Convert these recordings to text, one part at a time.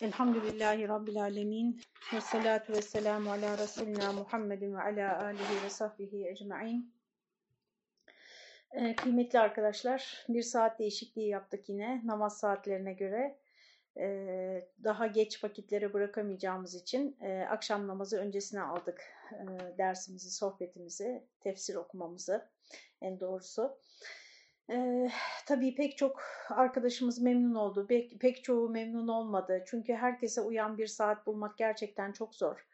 Elhamdülillahi Rabbil Alemin ve salatu ve selamu ala Resulina Muhammedin ve ala alihi ve sahbihi ecma'in. Ee, kıymetli arkadaşlar, bir saat değişikliği yaptık yine namaz saatlerine göre. Ee, daha geç vakitlere bırakamayacağımız için e, akşam namazı öncesine aldık e, dersimizi, sohbetimizi, tefsir okumamızı en doğrusu. Ee, tabii pek çok arkadaşımız memnun oldu, pek, pek çoğu memnun olmadı. Çünkü herkese uyan bir saat bulmak gerçekten çok zor.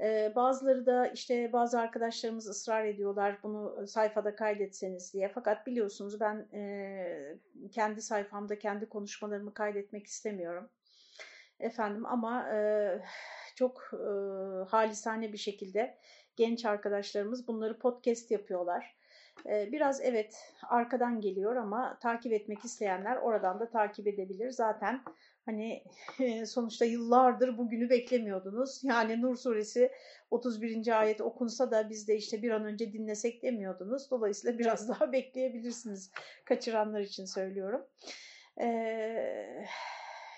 Ee, bazıları da işte bazı arkadaşlarımız ısrar ediyorlar bunu sayfada kaydetseniz diye. Fakat biliyorsunuz ben e, kendi sayfamda kendi konuşmalarımı kaydetmek istemiyorum. Efendim ama e, çok e, halisane bir şekilde genç arkadaşlarımız bunları podcast yapıyorlar. Biraz evet arkadan geliyor ama takip etmek isteyenler oradan da takip edebilir. Zaten hani sonuçta yıllardır bugünü beklemiyordunuz. Yani Nur suresi 31. ayet okunsa da biz de işte bir an önce dinlesek demiyordunuz. Dolayısıyla biraz daha bekleyebilirsiniz. Kaçıranlar için söylüyorum.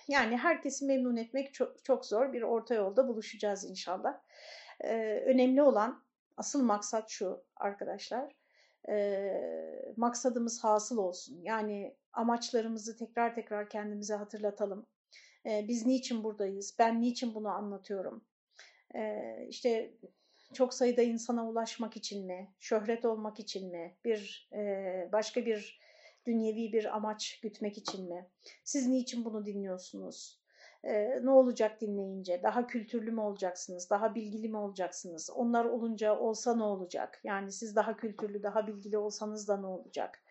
Yani herkesi memnun etmek çok, çok zor. Bir orta yolda buluşacağız inşallah. Önemli olan asıl maksat şu arkadaşlar e, maksadımız hasıl olsun. Yani amaçlarımızı tekrar tekrar kendimize hatırlatalım. E, biz niçin buradayız? Ben niçin bunu anlatıyorum? E, işte çok sayıda insana ulaşmak için mi? Şöhret olmak için mi? Bir e, başka bir dünyevi bir amaç gütmek için mi? Siz niçin bunu dinliyorsunuz? Ee, ne olacak dinleyince? Daha kültürlü mü olacaksınız? Daha bilgili mi olacaksınız? Onlar olunca olsa ne olacak? Yani siz daha kültürlü, daha bilgili olsanız da ne olacak?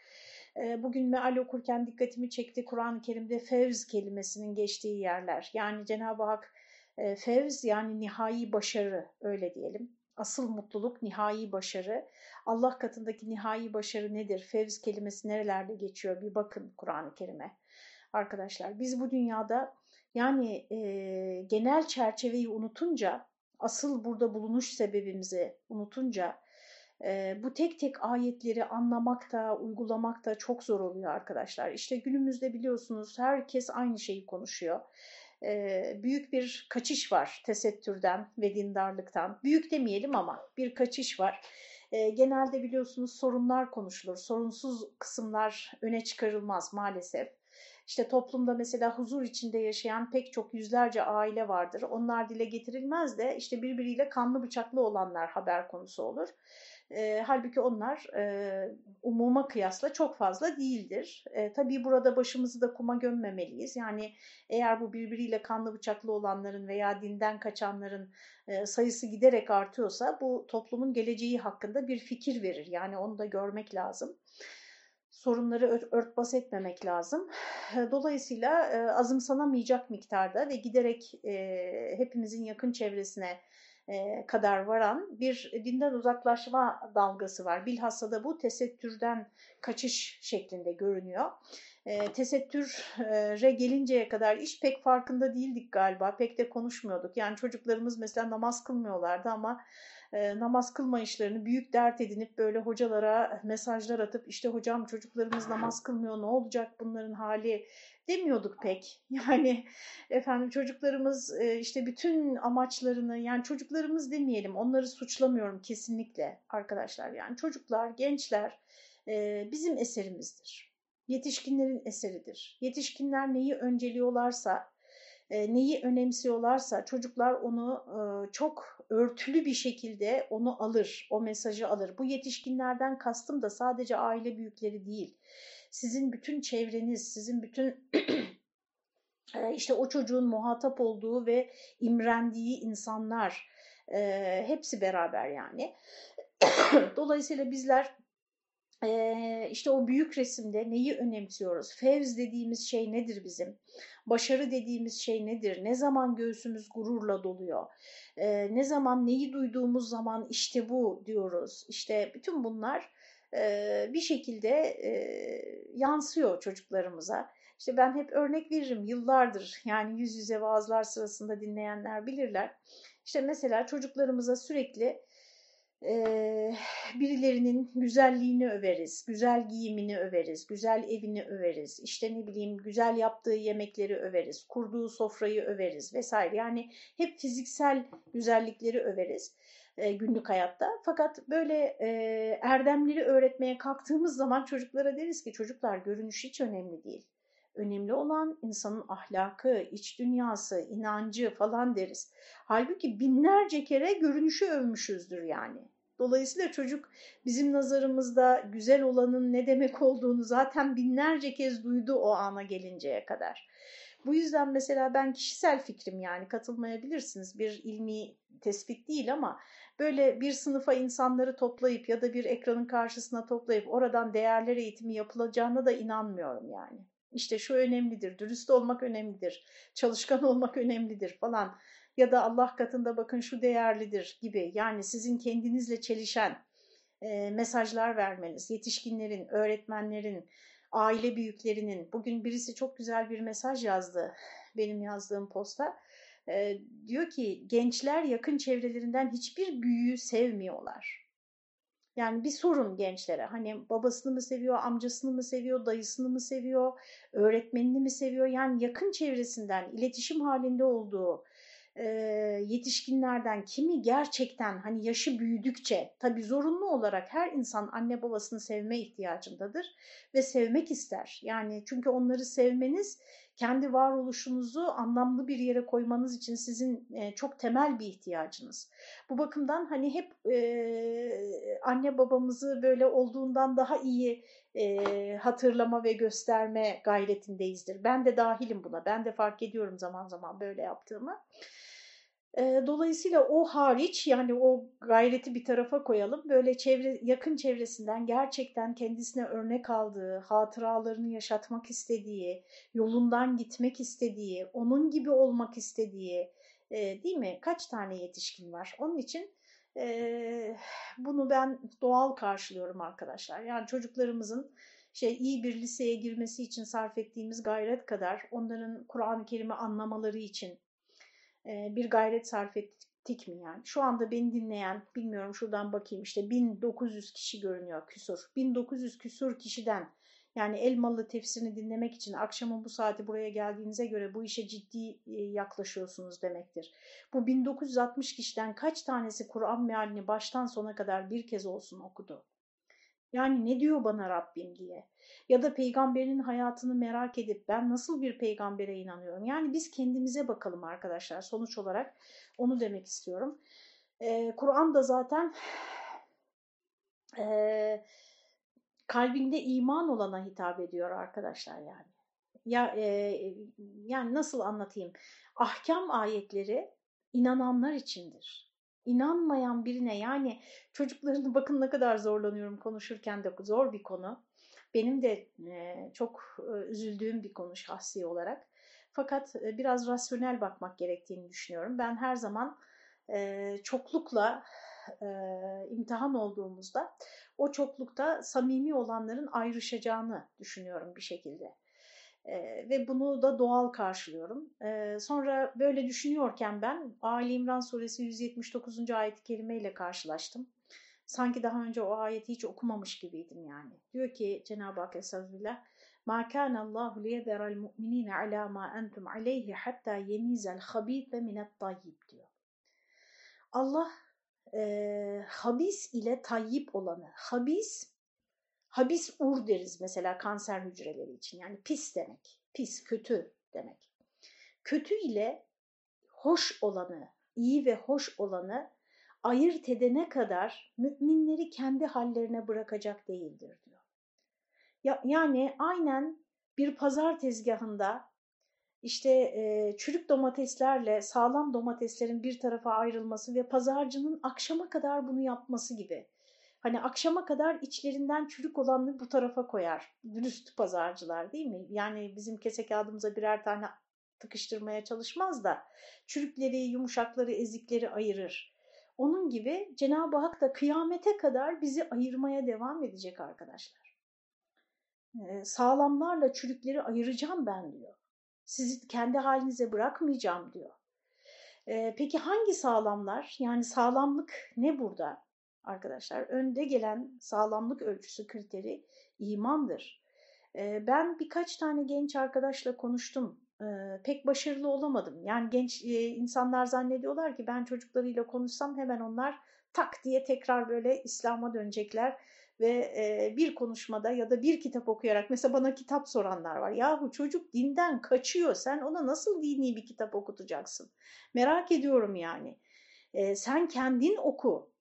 Ee, bugün meal okurken dikkatimi çekti Kur'an-ı Kerim'de fevz kelimesinin geçtiği yerler. Yani Cenab-ı Hak e, fevz yani nihai başarı öyle diyelim. Asıl mutluluk nihai başarı. Allah katındaki nihai başarı nedir? Fevz kelimesi nerelerde geçiyor? Bir bakın Kur'an-ı Kerim'e. Arkadaşlar biz bu dünyada yani e, genel çerçeveyi unutunca, asıl burada bulunuş sebebimizi unutunca e, bu tek tek ayetleri anlamak da, uygulamak da çok zor oluyor arkadaşlar. İşte günümüzde biliyorsunuz herkes aynı şeyi konuşuyor. E, büyük bir kaçış var tesettürden ve dindarlıktan. Büyük demeyelim ama bir kaçış var. E, genelde biliyorsunuz sorunlar konuşulur. Sorunsuz kısımlar öne çıkarılmaz maalesef. İşte toplumda mesela huzur içinde yaşayan pek çok yüzlerce aile vardır. Onlar dile getirilmez de işte birbiriyle kanlı bıçaklı olanlar haber konusu olur. E, halbuki onlar e, umuma kıyasla çok fazla değildir. E, tabii burada başımızı da kuma gömmemeliyiz. Yani eğer bu birbiriyle kanlı bıçaklı olanların veya dinden kaçanların e, sayısı giderek artıyorsa bu toplumun geleceği hakkında bir fikir verir. Yani onu da görmek lazım sorunları örtbas etmemek lazım. Dolayısıyla e, azımsanamayacak miktarda ve giderek e, hepimizin yakın çevresine e, kadar varan bir dinden uzaklaşma dalgası var. Bilhassa da bu tesettürden kaçış şeklinde görünüyor. E, tesettüre gelinceye kadar iş pek farkında değildik galiba. Pek de konuşmuyorduk. Yani çocuklarımız mesela namaz kılmıyorlardı ama e, namaz kılma işlerini büyük dert edinip böyle hocalara mesajlar atıp işte hocam çocuklarımız namaz kılmıyor ne olacak bunların hali demiyorduk pek. Yani efendim çocuklarımız e, işte bütün amaçlarını yani çocuklarımız demeyelim onları suçlamıyorum kesinlikle arkadaşlar. Yani çocuklar, gençler e, bizim eserimizdir. Yetişkinlerin eseridir. Yetişkinler neyi önceliyorlarsa e, neyi önemsiyorlarsa çocuklar onu e, çok örtülü bir şekilde onu alır, o mesajı alır. Bu yetişkinlerden kastım da sadece aile büyükleri değil. Sizin bütün çevreniz, sizin bütün e, işte o çocuğun muhatap olduğu ve imrendiği insanlar hepsi beraber yani. Dolayısıyla bizler ee, işte o büyük resimde neyi önemsiyoruz? Fevz dediğimiz şey nedir bizim? Başarı dediğimiz şey nedir? Ne zaman göğsümüz gururla doluyor? Ee, ne zaman neyi duyduğumuz zaman işte bu diyoruz. İşte bütün bunlar e, bir şekilde e, yansıyor çocuklarımıza. İşte ben hep örnek veririm yıllardır yani yüz yüze vaazlar sırasında dinleyenler bilirler. İşte mesela çocuklarımıza sürekli Ee, birilerinin güzelliğini överiz, güzel giyimini överiz, güzel evini överiz, işte ne bileyim güzel yaptığı yemekleri överiz, kurduğu sofrayı överiz vesaire. Yani hep fiziksel güzellikleri överiz e, günlük hayatta. Fakat böyle e, erdemleri öğretmeye kalktığımız zaman çocuklara deriz ki çocuklar görünüş hiç önemli değil. Önemli olan insanın ahlakı, iç dünyası, inancı falan deriz. Halbuki binlerce kere görünüşü övmüşüzdür yani. Dolayısıyla çocuk bizim nazarımızda güzel olanın ne demek olduğunu zaten binlerce kez duydu o ana gelinceye kadar. Bu yüzden mesela ben kişisel fikrim yani katılmayabilirsiniz bir ilmi tespit değil ama böyle bir sınıfa insanları toplayıp ya da bir ekranın karşısına toplayıp oradan değerler eğitimi yapılacağına da inanmıyorum yani. İşte şu önemlidir, dürüst olmak önemlidir, çalışkan olmak önemlidir falan ya da Allah katında bakın şu değerlidir gibi yani sizin kendinizle çelişen e, mesajlar vermeniz, yetişkinlerin, öğretmenlerin, aile büyüklerinin, bugün birisi çok güzel bir mesaj yazdı benim yazdığım posta. E, diyor ki gençler yakın çevrelerinden hiçbir büyüğü sevmiyorlar. Yani bir sorun gençlere. Hani babasını mı seviyor, amcasını mı seviyor, dayısını mı seviyor, öğretmenini mi seviyor? Yani yakın çevresinden iletişim halinde olduğu e, yetişkinlerden kimi gerçekten hani yaşı büyüdükçe tabii zorunlu olarak her insan anne babasını sevme ihtiyacındadır ve sevmek ister. Yani çünkü onları sevmeniz kendi varoluşunuzu anlamlı bir yere koymanız için sizin e, çok temel bir ihtiyacınız. Bu bakımdan hani hep e, anne babamızı böyle olduğundan daha iyi e, hatırlama ve gösterme gayretindeyizdir. Ben de dahilim buna. Ben de fark ediyorum zaman zaman böyle yaptığımı. Dolayısıyla o hariç yani o gayreti bir tarafa koyalım. Böyle çevre, yakın çevresinden gerçekten kendisine örnek aldığı, hatıralarını yaşatmak istediği, yolundan gitmek istediği, onun gibi olmak istediği değil mi? Kaç tane yetişkin var? Onun için bunu ben doğal karşılıyorum arkadaşlar. Yani çocuklarımızın şey iyi bir liseye girmesi için sarf ettiğimiz gayret kadar onların Kur'an-ı Kerim'i anlamaları için bir gayret sarf ettik mi yani? Şu anda beni dinleyen, bilmiyorum şuradan bakayım işte 1900 kişi görünüyor küsur. 1900 küsur kişiden yani Elmalı tefsirini dinlemek için akşamın bu saati buraya geldiğinize göre bu işe ciddi yaklaşıyorsunuz demektir. Bu 1960 kişiden kaç tanesi Kur'an mealini baştan sona kadar bir kez olsun okudu? Yani ne diyor bana Rabbim diye. Ya da peygamberin hayatını merak edip ben nasıl bir peygambere inanıyorum. Yani biz kendimize bakalım arkadaşlar sonuç olarak onu demek istiyorum. Ee, Kur'an da zaten e, kalbinde iman olana hitap ediyor arkadaşlar yani. Ya e, yani nasıl anlatayım? Ahkam ayetleri inananlar içindir inanmayan birine yani çocuklarını bakın ne kadar zorlanıyorum konuşurken de zor bir konu. Benim de e, çok e, üzüldüğüm bir konu şahsi olarak. Fakat e, biraz rasyonel bakmak gerektiğini düşünüyorum. Ben her zaman çoklukla imtihan olduğumuzda o çoklukta samimi olanların ayrışacağını düşünüyorum bir şekilde. E, ve bunu da doğal karşılıyorum. E, sonra böyle düşünüyorken ben Ali İmran suresi 179. ayet-i kerime ile karşılaştım. Sanki daha önce o ayeti hiç okumamış gibiydim yani. Diyor ki Cenab-ı Hak Estağfirullah مَا كَانَ اللّٰهُ لِيَذَرَ الْمُؤْمِنِينَ عَلَى مَا أَنْتُمْ عَلَيْهِ حَتَّى يَمِيزَ الْخَب۪يثَ مِنَ الطَّيِّبِ diyor. Allah e, habis ile tayyip olanı, habis Habis ur deriz mesela kanser hücreleri için. Yani pis demek. Pis, kötü demek. Kötü ile hoş olanı, iyi ve hoş olanı ayırt edene kadar müminleri kendi hallerine bırakacak değildir diyor. Ya, yani aynen bir pazar tezgahında işte e, çürük domateslerle sağlam domateslerin bir tarafa ayrılması ve pazarcının akşama kadar bunu yapması gibi. Hani akşama kadar içlerinden çürük olanını bu tarafa koyar. Dürüst pazarcılar değil mi? Yani bizim kese kağıdımıza birer tane tıkıştırmaya çalışmaz da çürükleri, yumuşakları, ezikleri ayırır. Onun gibi Cenab-ı Hak da kıyamete kadar bizi ayırmaya devam edecek arkadaşlar. Ee, sağlamlarla çürükleri ayıracağım ben diyor. Sizi kendi halinize bırakmayacağım diyor. Ee, peki hangi sağlamlar? Yani sağlamlık ne burada? Arkadaşlar. Önde gelen sağlamlık ölçüsü kriteri imandır. E, ben birkaç tane genç arkadaşla konuştum. E, pek başarılı olamadım. Yani genç e, insanlar zannediyorlar ki ben çocuklarıyla konuşsam hemen onlar tak diye tekrar böyle İslam'a dönecekler ve e, bir konuşmada ya da bir kitap okuyarak mesela bana kitap soranlar var. Yahu çocuk dinden kaçıyor sen ona nasıl dini bir kitap okutacaksın? Merak ediyorum yani. E, sen kendin oku,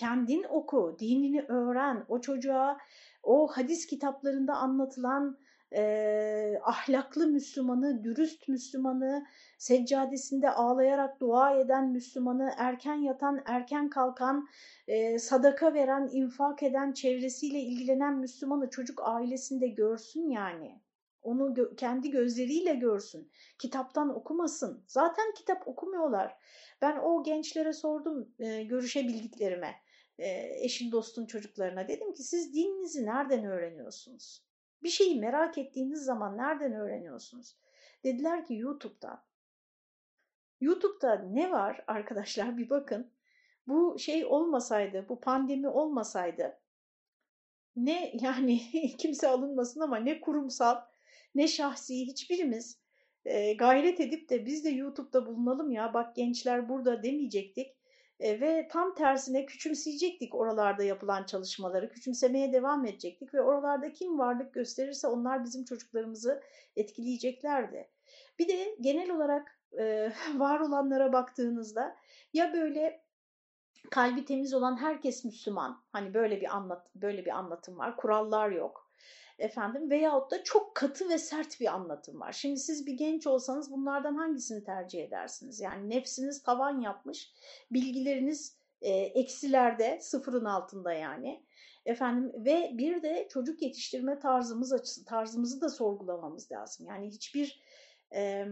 kendin oku, dinini öğren. O çocuğa o hadis kitaplarında anlatılan e, ahlaklı Müslümanı, dürüst Müslümanı, seccadesinde ağlayarak dua eden Müslümanı, erken yatan, erken kalkan, e, sadaka veren, infak eden, çevresiyle ilgilenen Müslümanı çocuk ailesinde görsün yani. Onu gö kendi gözleriyle görsün. Kitaptan okumasın. Zaten kitap okumuyorlar. Ben o gençlere sordum e, görüşebildiklerime, eşin dostun çocuklarına. Dedim ki siz dininizi nereden öğreniyorsunuz? Bir şeyi merak ettiğiniz zaman nereden öğreniyorsunuz? Dediler ki YouTube'dan. YouTube'da ne var arkadaşlar bir bakın. Bu şey olmasaydı, bu pandemi olmasaydı ne yani kimse alınmasın ama ne kurumsal ne şahsi hiçbirimiz e, gayret edip de biz de YouTube'da bulunalım ya bak gençler burada demeyecektik. E, ve tam tersine küçümseyecektik oralarda yapılan çalışmaları, küçümsemeye devam edecektik ve oralarda kim varlık gösterirse onlar bizim çocuklarımızı etkileyeceklerdi. Bir de genel olarak e, var olanlara baktığınızda ya böyle kalbi temiz olan herkes Müslüman. Hani böyle bir anlat böyle bir anlatım var. Kurallar yok. Efendim veyahut da çok katı ve sert bir anlatım var. Şimdi siz bir genç olsanız bunlardan hangisini tercih edersiniz? Yani nefsiniz tavan yapmış, bilgileriniz e, eksilerde, sıfırın altında yani. Efendim ve bir de çocuk yetiştirme tarzımız açısı, tarzımızı da sorgulamamız lazım. Yani hiçbir e,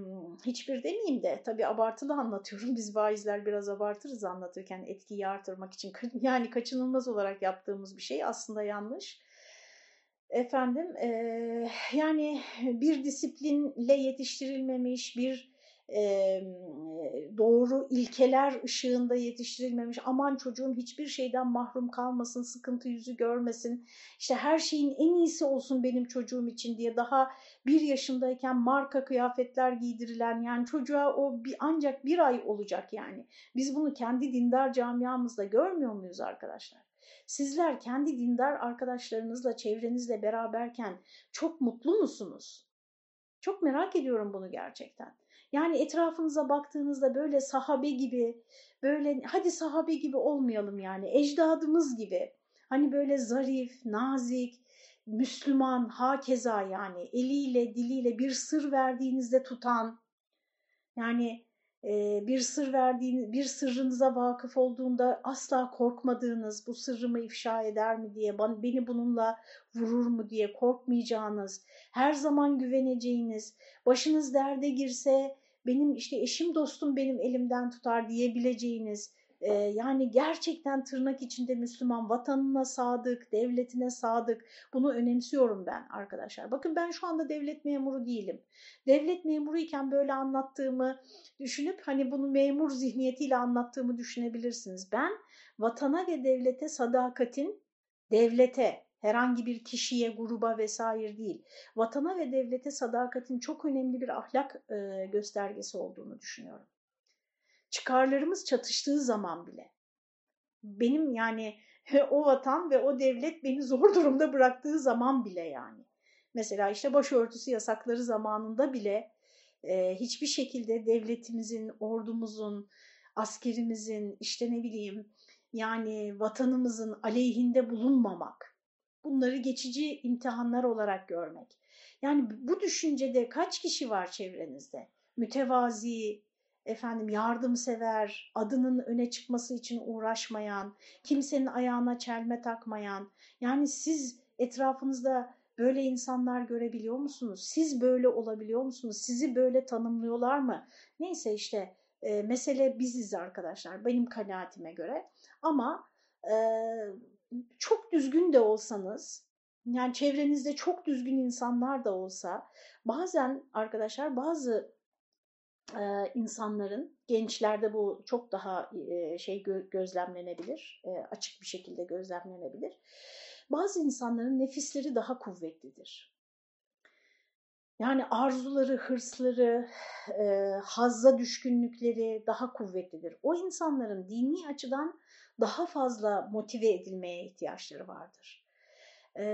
hiçbir demeyeyim de tabii abartılı anlatıyorum. Biz vaizler biraz abartırız anlatırken etkiyi artırmak için. Yani kaçınılmaz olarak yaptığımız bir şey aslında yanlış. Efendim e, yani bir disiplinle yetiştirilmemiş, bir e, doğru ilkeler ışığında yetiştirilmemiş, aman çocuğum hiçbir şeyden mahrum kalmasın, sıkıntı yüzü görmesin, işte her şeyin en iyisi olsun benim çocuğum için diye daha bir yaşındayken marka kıyafetler giydirilen yani çocuğa o bir, ancak bir ay olacak yani. Biz bunu kendi dindar camiamızda görmüyor muyuz arkadaşlar? Sizler kendi dindar arkadaşlarınızla, çevrenizle beraberken çok mutlu musunuz? Çok merak ediyorum bunu gerçekten. Yani etrafınıza baktığınızda böyle sahabe gibi, böyle hadi sahabe gibi olmayalım yani, ecdadımız gibi. Hani böyle zarif, nazik, Müslüman, hakeza yani eliyle, diliyle bir sır verdiğinizde tutan, yani bir sır verdiğiniz, bir sırrınıza vakıf olduğunda asla korkmadığınız, bu sırrımı ifşa eder mi? diye, beni bununla vurur mu? diye korkmayacağınız, her zaman güveneceğiniz, başınız derde girse benim işte eşim dostum benim elimden tutar diyebileceğiniz, e, yani gerçekten tırnak içinde Müslüman, vatanına sadık, devletine sadık. Bunu önemsiyorum ben arkadaşlar. Bakın ben şu anda devlet memuru değilim. Devlet memuru iken böyle anlattığımı düşünüp hani bunu memur zihniyetiyle anlattığımı düşünebilirsiniz. Ben vatana ve devlete sadakatin devlete herhangi bir kişiye, gruba vesaire değil. Vatana ve devlete sadakatin çok önemli bir ahlak e, göstergesi olduğunu düşünüyorum çıkarlarımız çatıştığı zaman bile benim yani o vatan ve o devlet beni zor durumda bıraktığı zaman bile yani. Mesela işte başörtüsü yasakları zamanında bile e, hiçbir şekilde devletimizin, ordumuzun, askerimizin işte ne bileyim yani vatanımızın aleyhinde bulunmamak. Bunları geçici imtihanlar olarak görmek. Yani bu düşüncede kaç kişi var çevrenizde? Mütevazi, efendim yardımsever, adının öne çıkması için uğraşmayan, kimsenin ayağına çelme takmayan. Yani siz etrafınızda böyle insanlar görebiliyor musunuz? Siz böyle olabiliyor musunuz? Sizi böyle tanımlıyorlar mı? Neyse işte e, mesele biziz arkadaşlar benim kanaatime göre. Ama e, çok düzgün de olsanız, yani çevrenizde çok düzgün insanlar da olsa bazen arkadaşlar bazı e, insanların, gençlerde bu çok daha e, şey gö gözlemlenebilir, e, açık bir şekilde gözlemlenebilir. Bazı insanların nefisleri daha kuvvetlidir. Yani arzuları, hırsları, e, hazza düşkünlükleri daha kuvvetlidir. O insanların dini açıdan daha fazla motive edilmeye ihtiyaçları vardır. E,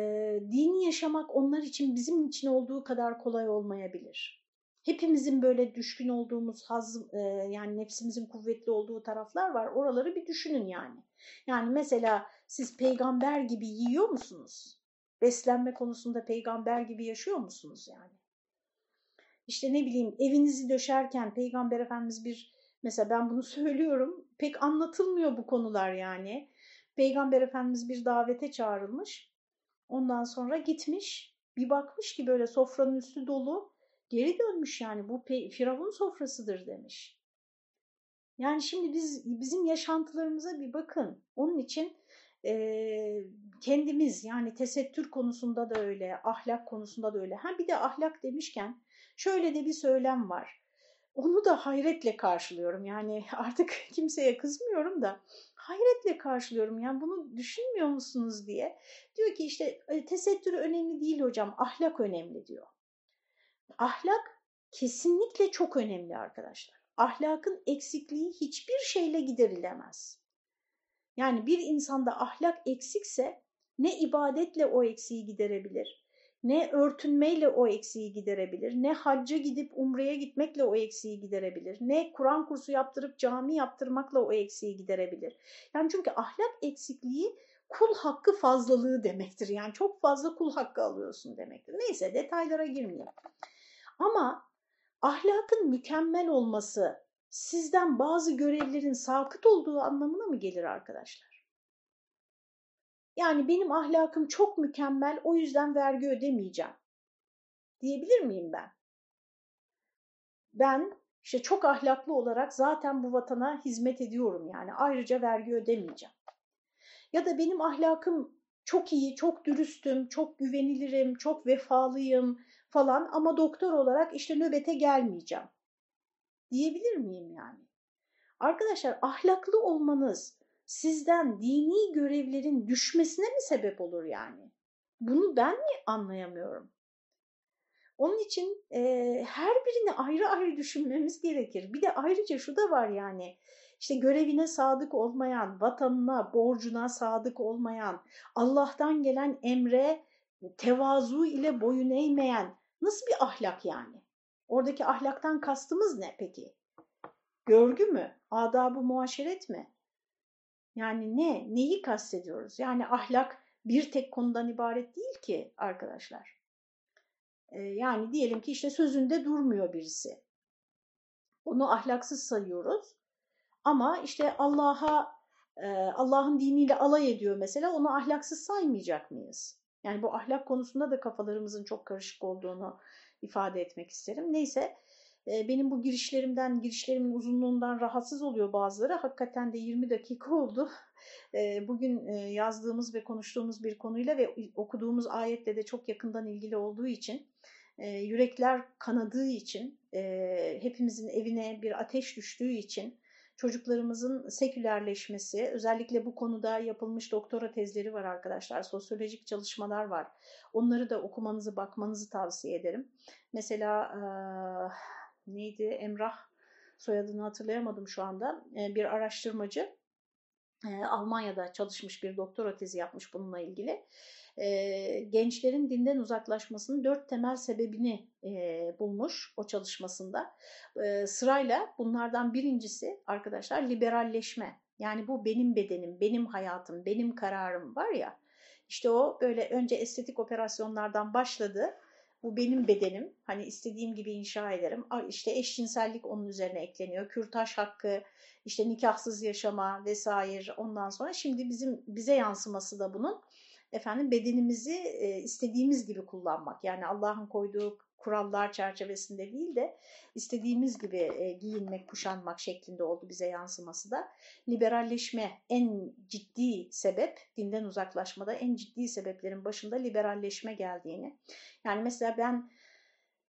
dini yaşamak onlar için bizim için olduğu kadar kolay olmayabilir. Hepimizin böyle düşkün olduğumuz, haz, e, yani nefsimizin kuvvetli olduğu taraflar var. Oraları bir düşünün yani. Yani mesela siz peygamber gibi yiyor musunuz? Beslenme konusunda peygamber gibi yaşıyor musunuz yani? İşte ne bileyim evinizi döşerken peygamber efendimiz bir mesela ben bunu söylüyorum pek anlatılmıyor bu konular yani. Peygamber efendimiz bir davete çağrılmış. Ondan sonra gitmiş bir bakmış ki böyle sofranın üstü dolu geri dönmüş yani bu Firavun sofrasıdır demiş. Yani şimdi biz bizim yaşantılarımıza bir bakın. Onun için e, kendimiz yani tesettür konusunda da öyle, ahlak konusunda da öyle. Ha bir de ahlak demişken şöyle de bir söylem var. Onu da hayretle karşılıyorum. Yani artık kimseye kızmıyorum da hayretle karşılıyorum. Yani bunu düşünmüyor musunuz diye. Diyor ki işte tesettür önemli değil hocam, ahlak önemli diyor. Ahlak kesinlikle çok önemli arkadaşlar. Ahlakın eksikliği hiçbir şeyle giderilemez. Yani bir insanda ahlak eksikse ne ibadetle o eksiği giderebilir, ne örtünmeyle o eksiği giderebilir, ne hacca gidip umreye gitmekle o eksiği giderebilir, ne Kur'an kursu yaptırıp cami yaptırmakla o eksiği giderebilir. Yani çünkü ahlak eksikliği kul hakkı fazlalığı demektir. Yani çok fazla kul hakkı alıyorsun demektir. Neyse detaylara girmeyeyim. Ama ahlakın mükemmel olması sizden bazı görevlerin sakıt olduğu anlamına mı gelir arkadaşlar? Yani benim ahlakım çok mükemmel o yüzden vergi ödemeyeceğim diyebilir miyim ben? Ben işte çok ahlaklı olarak zaten bu vatana hizmet ediyorum yani ayrıca vergi ödemeyeceğim. Ya da benim ahlakım çok iyi, çok dürüstüm, çok güvenilirim, çok vefalıyım falan ama doktor olarak işte nöbete gelmeyeceğim diyebilir miyim yani? Arkadaşlar ahlaklı olmanız sizden dini görevlerin düşmesine mi sebep olur yani? Bunu ben mi anlayamıyorum? Onun için e, her birini ayrı ayrı düşünmemiz gerekir. Bir de ayrıca şu da var yani işte görevine sadık olmayan, vatanına, borcuna sadık olmayan, Allah'tan gelen emre tevazu ile boyun eğmeyen nasıl bir ahlak yani? Oradaki ahlaktan kastımız ne peki? Görgü mü? Adab-ı muaşeret mi? Yani ne? Neyi kastediyoruz? Yani ahlak bir tek konudan ibaret değil ki arkadaşlar. Ee, yani diyelim ki işte sözünde durmuyor birisi. Onu ahlaksız sayıyoruz. Ama işte Allah'a e, Allah'ın diniyle alay ediyor mesela onu ahlaksız saymayacak mıyız? Yani bu ahlak konusunda da kafalarımızın çok karışık olduğunu ifade etmek isterim. Neyse benim bu girişlerimden, girişlerimin uzunluğundan rahatsız oluyor bazıları. Hakikaten de 20 dakika oldu. Bugün yazdığımız ve konuştuğumuz bir konuyla ve okuduğumuz ayetle de çok yakından ilgili olduğu için, yürekler kanadığı için, hepimizin evine bir ateş düştüğü için, çocuklarımızın sekülerleşmesi, özellikle bu konuda yapılmış doktora tezleri var arkadaşlar, sosyolojik çalışmalar var. Onları da okumanızı, bakmanızı tavsiye ederim. Mesela neydi Emrah soyadını hatırlayamadım şu anda. Bir araştırmacı Almanya'da çalışmış bir doktora tezi yapmış bununla ilgili. E, gençlerin dinden uzaklaşmasının dört temel sebebini e, bulmuş o çalışmasında. E, sırayla bunlardan birincisi arkadaşlar liberalleşme. Yani bu benim bedenim, benim hayatım, benim kararım var ya. İşte o böyle önce estetik operasyonlardan başladı. Bu benim bedenim. Hani istediğim gibi inşa ederim. İşte eşcinsellik onun üzerine ekleniyor. Kürtaj hakkı, işte nikahsız yaşama vesaire. Ondan sonra şimdi bizim bize yansıması da bunun efendim bedenimizi e, istediğimiz gibi kullanmak. Yani Allah'ın koyduğu kurallar çerçevesinde değil de istediğimiz gibi e, giyinmek, kuşanmak şeklinde oldu bize yansıması da. Liberalleşme en ciddi sebep, dinden uzaklaşmada en ciddi sebeplerin başında liberalleşme geldiğini. Yani mesela ben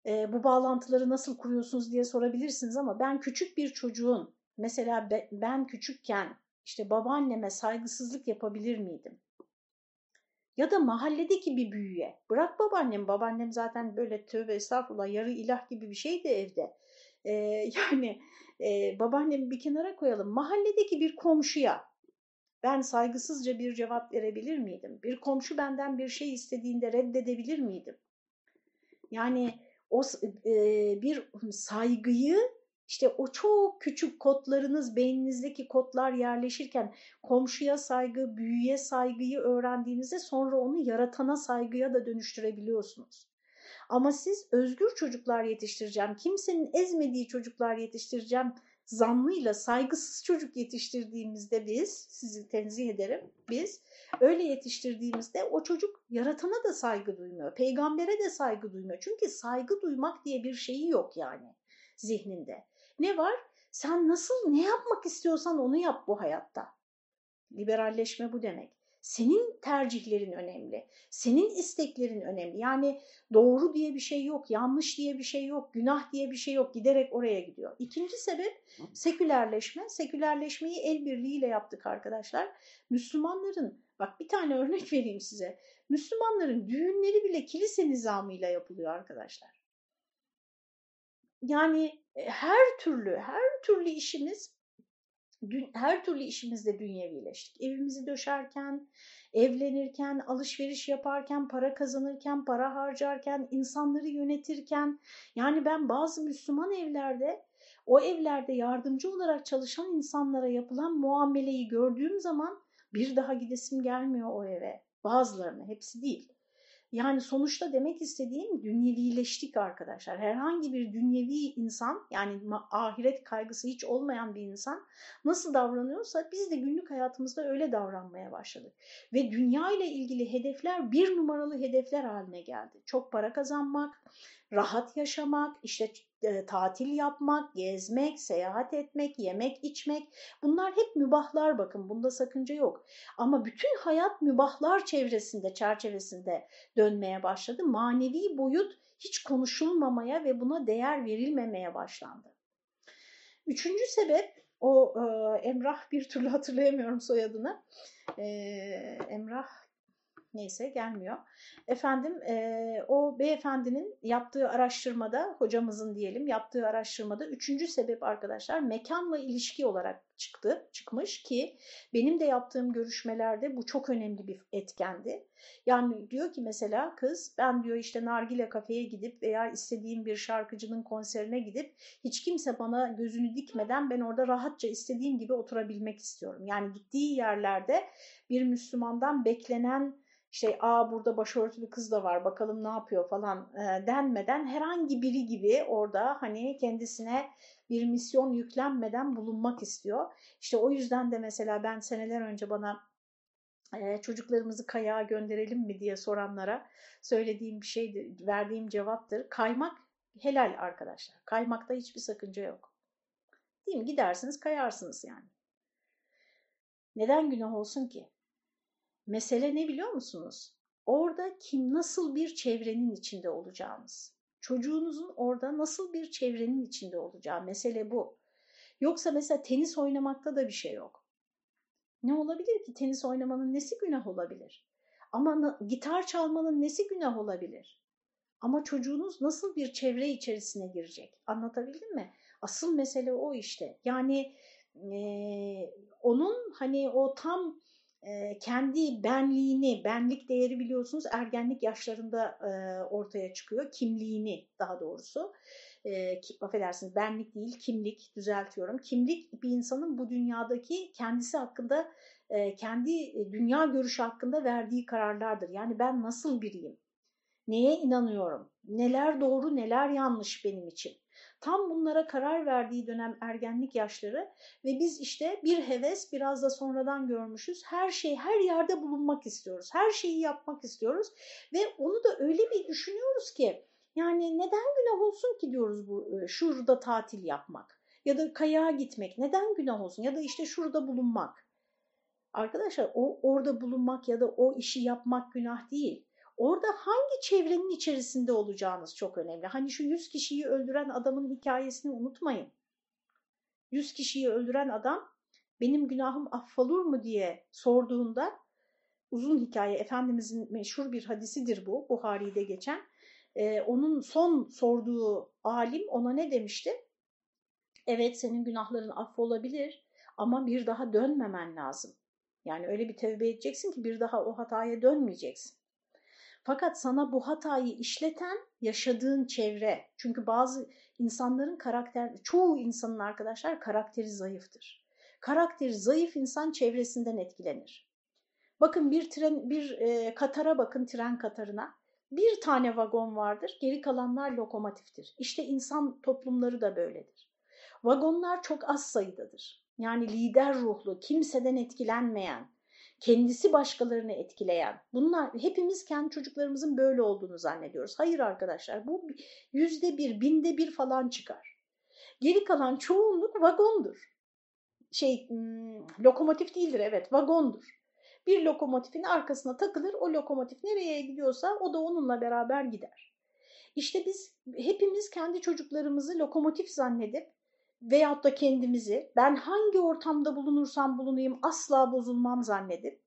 e, bu bağlantıları nasıl kuruyorsunuz diye sorabilirsiniz ama ben küçük bir çocuğun mesela be, ben küçükken işte babaanneme saygısızlık yapabilir miydim? Ya da mahalledeki bir büyüye. Bırak babaannem, babaannem zaten böyle tövbe estağfurullah yarı ilah gibi bir şeydi evde. Ee, yani e, babaannemi bir kenara koyalım. Mahalledeki bir komşuya ben saygısızca bir cevap verebilir miydim? Bir komşu benden bir şey istediğinde reddedebilir miydim? Yani o e, bir saygıyı işte o çok küçük kodlarınız beyninizdeki kodlar yerleşirken komşuya saygı, büyüye saygıyı öğrendiğinizde sonra onu yaratana saygıya da dönüştürebiliyorsunuz. Ama siz özgür çocuklar yetiştireceğim, kimsenin ezmediği çocuklar yetiştireceğim zanlıyla saygısız çocuk yetiştirdiğimizde biz, sizi tenzih ederim, biz öyle yetiştirdiğimizde o çocuk yaratana da saygı duymuyor, peygambere de saygı duymuyor. Çünkü saygı duymak diye bir şeyi yok yani zihninde. Ne var? Sen nasıl ne yapmak istiyorsan onu yap bu hayatta. Liberalleşme bu demek. Senin tercihlerin önemli. Senin isteklerin önemli. Yani doğru diye bir şey yok, yanlış diye bir şey yok, günah diye bir şey yok. Giderek oraya gidiyor. İkinci sebep sekülerleşme. Sekülerleşmeyi el birliğiyle yaptık arkadaşlar. Müslümanların, bak bir tane örnek vereyim size. Müslümanların düğünleri bile kilise nizamıyla yapılıyor arkadaşlar. Yani her türlü, her türlü işimiz her türlü işimizde dünyevileştik. Evimizi döşerken, evlenirken, alışveriş yaparken, para kazanırken, para harcarken, insanları yönetirken yani ben bazı Müslüman evlerde o evlerde yardımcı olarak çalışan insanlara yapılan muameleyi gördüğüm zaman bir daha gidesim gelmiyor o eve. Bazılarına, hepsi değil. Yani sonuçta demek istediğim dünyevileştik arkadaşlar. Herhangi bir dünyevi insan yani ahiret kaygısı hiç olmayan bir insan nasıl davranıyorsa biz de günlük hayatımızda öyle davranmaya başladık. Ve dünya ile ilgili hedefler bir numaralı hedefler haline geldi. Çok para kazanmak, rahat yaşamak, işte e, tatil yapmak, gezmek, seyahat etmek, yemek, içmek bunlar hep mübahlar bakın bunda sakınca yok. Ama bütün hayat mübahlar çevresinde, çerçevesinde dönmeye başladı. Manevi boyut hiç konuşulmamaya ve buna değer verilmemeye başlandı. Üçüncü sebep o e, Emrah bir türlü hatırlayamıyorum soyadını. E, Emrah neyse gelmiyor. Efendim e, o beyefendinin yaptığı araştırmada hocamızın diyelim yaptığı araştırmada üçüncü sebep arkadaşlar mekanla ilişki olarak çıktı çıkmış ki benim de yaptığım görüşmelerde bu çok önemli bir etkendi. Yani diyor ki mesela kız ben diyor işte nargile kafeye gidip veya istediğim bir şarkıcının konserine gidip hiç kimse bana gözünü dikmeden ben orada rahatça istediğim gibi oturabilmek istiyorum. Yani gittiği yerlerde bir Müslümandan beklenen işte aa burada başörtülü kız da var bakalım ne yapıyor falan e, denmeden herhangi biri gibi orada hani kendisine bir misyon yüklenmeden bulunmak istiyor. İşte o yüzden de mesela ben seneler önce bana e, çocuklarımızı kayağa gönderelim mi diye soranlara söylediğim bir şeydir, verdiğim cevaptır. Kaymak helal arkadaşlar. Kaymakta hiçbir sakınca yok. Değil mi? Gidersiniz kayarsınız yani. Neden günah olsun ki? Mesele ne biliyor musunuz? Orada kim nasıl bir çevrenin içinde olacağımız. Çocuğunuzun orada nasıl bir çevrenin içinde olacağı mesele bu. Yoksa mesela tenis oynamakta da bir şey yok. Ne olabilir ki tenis oynamanın nesi günah olabilir? Ama gitar çalmanın nesi günah olabilir? Ama çocuğunuz nasıl bir çevre içerisine girecek? Anlatabildim mi? Asıl mesele o işte. Yani e, onun hani o tam kendi benliğini, benlik değeri biliyorsunuz ergenlik yaşlarında ortaya çıkıyor. Kimliğini daha doğrusu. E, affedersiniz benlik değil kimlik düzeltiyorum. Kimlik bir insanın bu dünyadaki kendisi hakkında, kendi dünya görüşü hakkında verdiği kararlardır. Yani ben nasıl biriyim? Neye inanıyorum? Neler doğru, neler yanlış benim için? Tam bunlara karar verdiği dönem ergenlik yaşları ve biz işte bir heves biraz da sonradan görmüşüz. Her şey her yerde bulunmak istiyoruz. Her şeyi yapmak istiyoruz ve onu da öyle bir düşünüyoruz ki yani neden günah olsun ki diyoruz bu e, şurada tatil yapmak ya da kayağa gitmek neden günah olsun ya da işte şurada bulunmak. Arkadaşlar o orada bulunmak ya da o işi yapmak günah değil. Orada hangi çevrenin içerisinde olacağınız çok önemli. Hani şu 100 kişiyi öldüren adamın hikayesini unutmayın. 100 kişiyi öldüren adam benim günahım affolur mu diye sorduğunda uzun hikaye Efendimizin meşhur bir hadisidir bu Buhari'de geçen. Ee, onun son sorduğu alim ona ne demişti? Evet senin günahların affolabilir ama bir daha dönmemen lazım. Yani öyle bir tevbe edeceksin ki bir daha o hataya dönmeyeceksin. Fakat sana bu hatayı işleten yaşadığın çevre. Çünkü bazı insanların karakter, çoğu insanın arkadaşlar karakteri zayıftır. Karakteri zayıf insan çevresinden etkilenir. Bakın bir tren, bir e, Katar'a bakın tren Katar'ına. Bir tane vagon vardır, geri kalanlar lokomotiftir. İşte insan toplumları da böyledir. Vagonlar çok az sayıdadır. Yani lider ruhlu, kimseden etkilenmeyen, kendisi başkalarını etkileyen. Bunlar hepimiz kendi çocuklarımızın böyle olduğunu zannediyoruz. Hayır arkadaşlar bu yüzde bir, binde bir falan çıkar. Geri kalan çoğunluk vagondur. Şey, hmm, lokomotif değildir evet, vagondur. Bir lokomotifin arkasına takılır, o lokomotif nereye gidiyorsa o da onunla beraber gider. İşte biz hepimiz kendi çocuklarımızı lokomotif zannedip veyahut da kendimizi ben hangi ortamda bulunursam bulunayım asla bozulmam zannedip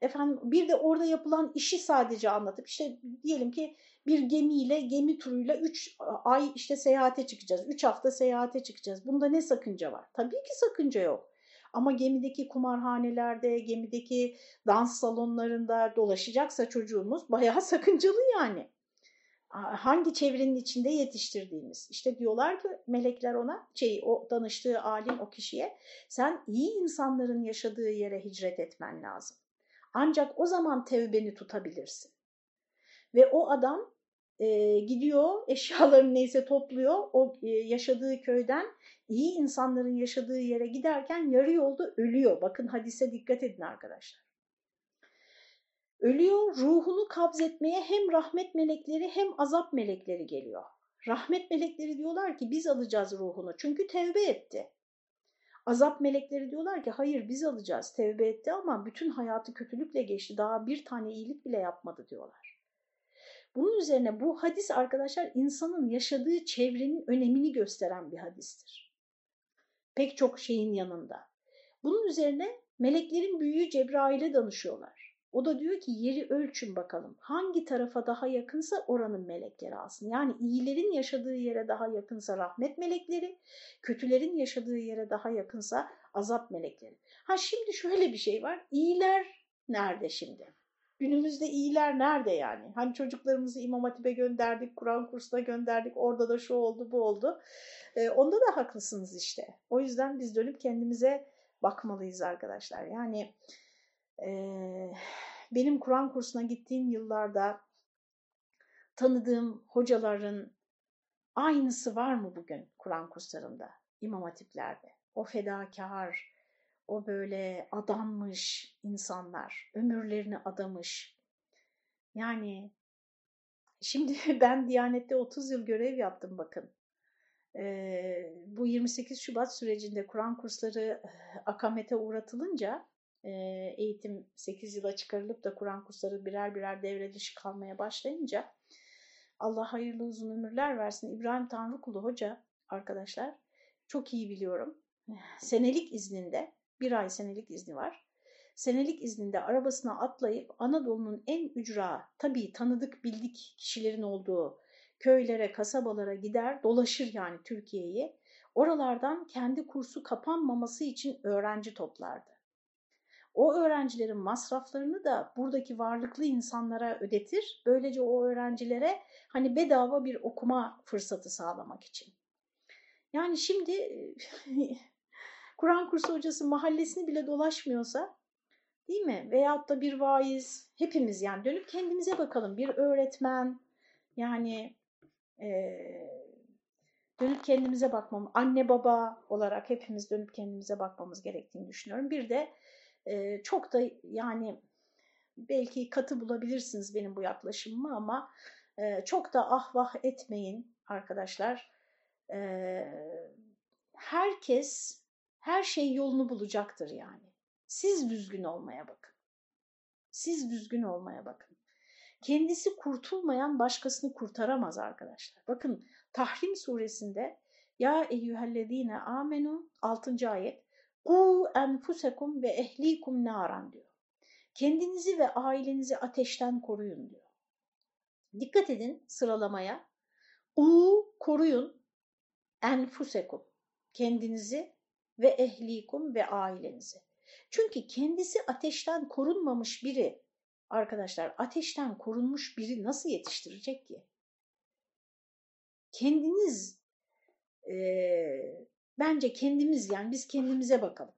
efendim bir de orada yapılan işi sadece anlatıp işte diyelim ki bir gemiyle gemi turuyla 3 ay işte seyahate çıkacağız. 3 hafta seyahate çıkacağız. Bunda ne sakınca var? Tabii ki sakınca yok. Ama gemideki kumarhanelerde, gemideki dans salonlarında dolaşacaksa çocuğumuz bayağı sakıncalı yani hangi çevrenin içinde yetiştirdiğimiz. İşte diyorlar ki melekler ona, şey o danıştığı alim o kişiye sen iyi insanların yaşadığı yere hicret etmen lazım. Ancak o zaman tevbeni tutabilirsin. Ve o adam e, gidiyor eşyalarını neyse topluyor o e, yaşadığı köyden iyi insanların yaşadığı yere giderken yarı yolda ölüyor. Bakın hadise dikkat edin arkadaşlar. Ölüyor, ruhunu kabzetmeye hem rahmet melekleri hem azap melekleri geliyor. Rahmet melekleri diyorlar ki biz alacağız ruhunu çünkü tevbe etti. Azap melekleri diyorlar ki hayır biz alacağız tevbe etti ama bütün hayatı kötülükle geçti daha bir tane iyilik bile yapmadı diyorlar. Bunun üzerine bu hadis arkadaşlar insanın yaşadığı çevrenin önemini gösteren bir hadistir. Pek çok şeyin yanında. Bunun üzerine meleklerin büyüğü Cebrail'e danışıyorlar. O da diyor ki yeri ölçün bakalım. Hangi tarafa daha yakınsa oranın melekleri alsın. Yani iyilerin yaşadığı yere daha yakınsa rahmet melekleri, kötülerin yaşadığı yere daha yakınsa azap melekleri. Ha şimdi şöyle bir şey var. İyiler nerede şimdi? Günümüzde iyiler nerede yani? Hani çocuklarımızı İmam Hatip'e gönderdik, Kur'an kursuna gönderdik, orada da şu oldu, bu oldu. Ee, onda da haklısınız işte. O yüzden biz dönüp kendimize bakmalıyız arkadaşlar. Yani benim Kur'an kursuna gittiğim yıllarda tanıdığım hocaların aynısı var mı bugün Kur'an kurslarında, imam hatiplerde? O fedakar, o böyle adanmış insanlar, ömürlerini adamış. Yani şimdi ben Diyanet'te 30 yıl görev yaptım bakın. Ee, bu 28 Şubat sürecinde Kur'an kursları akamete uğratılınca eğitim 8 yıla çıkarılıp da Kur'an kursları birer birer devre dışı kalmaya başlayınca Allah hayırlı uzun ömürler versin. İbrahim Tanrıkulu Hoca arkadaşlar çok iyi biliyorum. Senelik izninde bir ay senelik izni var. Senelik izninde arabasına atlayıp Anadolu'nun en ücra tabii tanıdık bildik kişilerin olduğu köylere, kasabalara gider dolaşır yani Türkiye'yi. Oralardan kendi kursu kapanmaması için öğrenci toplardı. O öğrencilerin masraflarını da buradaki varlıklı insanlara ödetir. Böylece o öğrencilere hani bedava bir okuma fırsatı sağlamak için. Yani şimdi Kur'an kursu hocası mahallesini bile dolaşmıyorsa değil mi? Veyahut da bir vaiz hepimiz yani dönüp kendimize bakalım. Bir öğretmen yani e, dönüp kendimize bakmam, anne baba olarak hepimiz dönüp kendimize bakmamız gerektiğini düşünüyorum. Bir de e, çok da yani belki katı bulabilirsiniz benim bu yaklaşımımı ama e, çok da ah vah etmeyin arkadaşlar. E, herkes her şey yolunu bulacaktır yani. Siz düzgün olmaya bakın. Siz düzgün olmaya bakın. kendisi kurtulmayan başkasını kurtaramaz arkadaşlar. Bakın Tahrim suresinde ya eyyühellezine amenu 6. ayet Ku enfusekum ve ehlikum naran diyor. Kendinizi ve ailenizi ateşten koruyun diyor. Dikkat edin sıralamaya. U koruyun enfusekum kendinizi ve ehlikum ve ailenizi. Çünkü kendisi ateşten korunmamış biri arkadaşlar ateşten korunmuş biri nasıl yetiştirecek ki? Kendiniz e, bence kendimiz yani biz kendimize bakalım.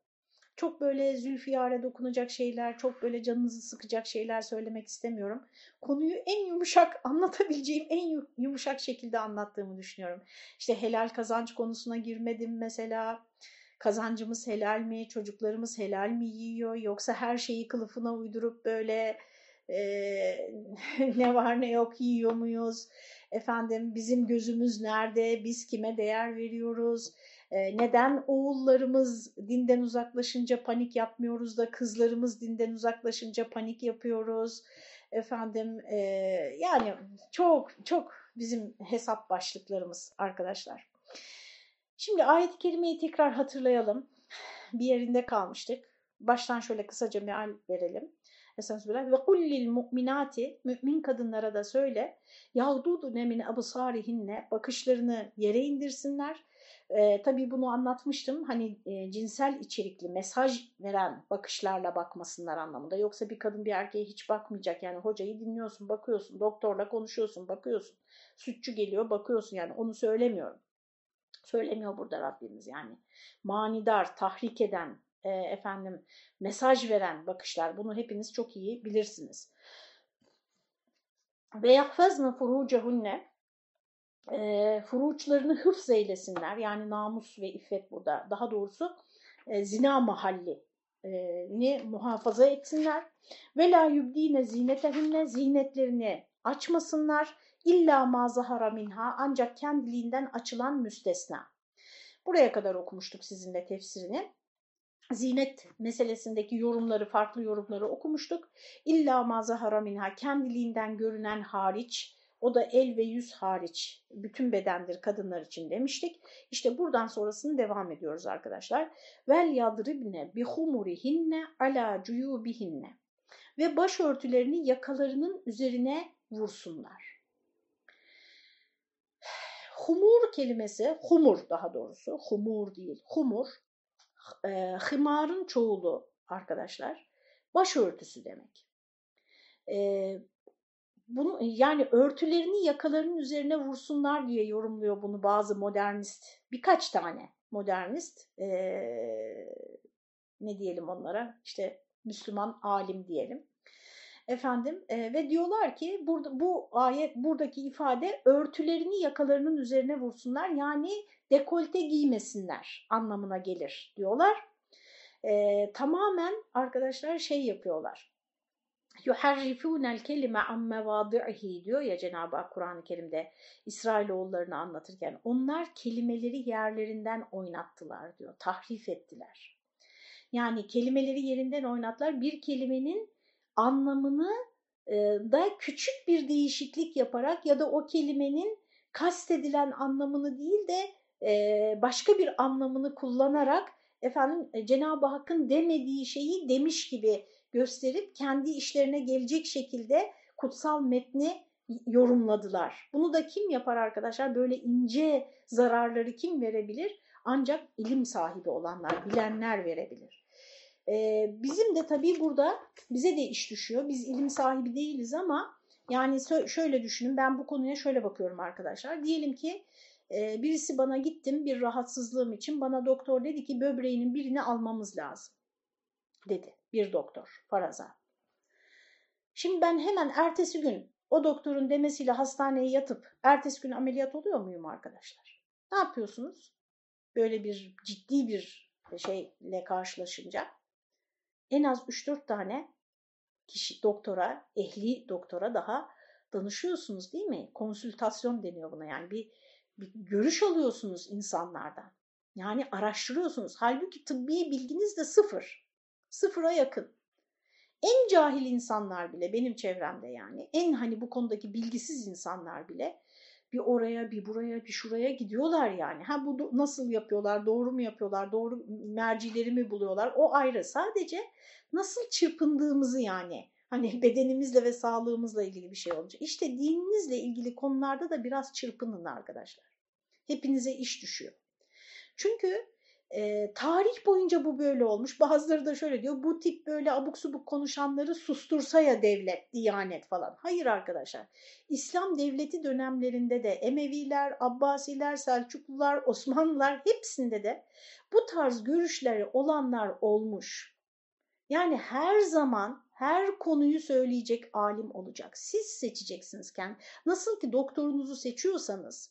Çok böyle zülfiyare dokunacak şeyler, çok böyle canınızı sıkacak şeyler söylemek istemiyorum. Konuyu en yumuşak anlatabileceğim, en yumuşak şekilde anlattığımı düşünüyorum. İşte helal kazanç konusuna girmedim mesela. Kazancımız helal mi, çocuklarımız helal mi yiyor yoksa her şeyi kılıfına uydurup böyle e, ne var ne yok yiyor muyuz? Efendim bizim gözümüz nerede, biz kime değer veriyoruz? Neden oğullarımız dinden uzaklaşınca panik yapmıyoruz da kızlarımız dinden uzaklaşınca panik yapıyoruz? Efendim e, yani çok çok bizim hesap başlıklarımız arkadaşlar. Şimdi ayet-i kerimeyi tekrar hatırlayalım. Bir yerinde kalmıştık. Baştan şöyle kısaca meal verelim. Estağfirullah. Ve kullil mu'minati mümin kadınlara da söyle yağdudu nemin absarihinne bakışlarını yere indirsinler e, tabii bunu anlatmıştım. Hani e, cinsel içerikli mesaj veren bakışlarla bakmasınlar anlamında. Yoksa bir kadın bir erkeğe hiç bakmayacak. Yani hocayı dinliyorsun, bakıyorsun, doktorla konuşuyorsun, bakıyorsun. Sütçü geliyor, bakıyorsun yani onu söylemiyorum. Söylemiyor burada Rabbimiz yani. Manidar, tahrik eden, e, efendim mesaj veren bakışlar. Bunu hepiniz çok iyi bilirsiniz. Ve yakfezne furucehunne e, furuçlarını hıfz eylesinler. Yani namus ve iffet burada. Daha doğrusu e, zina mahalli ni muhafaza etsinler. Ve la yubdine zinetehunne zinetlerini açmasınlar. İlla ma zahara minha ancak kendiliğinden açılan müstesna. Buraya kadar okumuştuk sizinle tefsirini. Zinet meselesindeki yorumları, farklı yorumları okumuştuk. İlla ma zahara minha kendiliğinden görünen hariç, o da el ve yüz hariç bütün bedendir kadınlar için demiştik. İşte buradan sonrasını devam ediyoruz arkadaşlar. Vel yadribne bi humurihinne ala cuyubihinne. Ve başörtülerini yakalarının üzerine vursunlar. Humur kelimesi, humur daha doğrusu, humur değil, humur, e, hımarın çoğulu arkadaşlar, başörtüsü demek. E, bunu yani örtülerini yakalarının üzerine vursunlar diye yorumluyor bunu bazı modernist, birkaç tane modernist, e, ne diyelim onlara, işte Müslüman alim diyelim. Efendim e, ve diyorlar ki burada bu ayet buradaki ifade örtülerini yakalarının üzerine vursunlar yani dekolte giymesinler anlamına gelir diyorlar. E, tamamen arkadaşlar şey yapıyorlar yuharrifûnel kelime an mevâdi'ihi diyor ya Cenab-ı Hak Kur'an-ı Kerim'de İsrailoğullarını anlatırken onlar kelimeleri yerlerinden oynattılar diyor, tahrif ettiler. Yani kelimeleri yerinden oynattılar. Bir kelimenin anlamını e, da küçük bir değişiklik yaparak ya da o kelimenin kastedilen anlamını değil de e, başka bir anlamını kullanarak efendim e, Cenab-ı Hakk'ın demediği şeyi demiş gibi gösterip kendi işlerine gelecek şekilde kutsal metni yorumladılar. Bunu da kim yapar arkadaşlar? Böyle ince zararları kim verebilir? Ancak ilim sahibi olanlar, bilenler verebilir. Ee, bizim de tabii burada bize de iş düşüyor. Biz ilim sahibi değiliz ama yani şöyle düşünün ben bu konuya şöyle bakıyorum arkadaşlar. Diyelim ki e, birisi bana gittim bir rahatsızlığım için bana doktor dedi ki böbreğinin birini almamız lazım dedi bir doktor faraza. Şimdi ben hemen ertesi gün o doktorun demesiyle hastaneye yatıp ertesi gün ameliyat oluyor muyum arkadaşlar? Ne yapıyorsunuz? Böyle bir ciddi bir şeyle karşılaşınca en az 3-4 tane kişi doktora, ehli doktora daha danışıyorsunuz değil mi? Konsültasyon deniyor buna yani bir, bir görüş alıyorsunuz insanlardan. Yani araştırıyorsunuz. Halbuki tıbbi bilginiz de sıfır sıfıra yakın. En cahil insanlar bile benim çevremde yani en hani bu konudaki bilgisiz insanlar bile bir oraya bir buraya bir şuraya gidiyorlar yani. Ha bu nasıl yapıyorlar, doğru mu yapıyorlar, doğru mercileri mi buluyorlar o ayrı. Sadece nasıl çırpındığımızı yani hani bedenimizle ve sağlığımızla ilgili bir şey olacak. İşte dininizle ilgili konularda da biraz çırpının arkadaşlar. Hepinize iş düşüyor. Çünkü e, tarih boyunca bu böyle olmuş. Bazıları da şöyle diyor bu tip böyle abuk subuk konuşanları sustursa ya devlet, diyanet falan. Hayır arkadaşlar. İslam devleti dönemlerinde de Emeviler, Abbasiler, Selçuklular, Osmanlılar hepsinde de bu tarz görüşleri olanlar olmuş. Yani her zaman her konuyu söyleyecek alim olacak. Siz seçeceksiniz kendi. Nasıl ki doktorunuzu seçiyorsanız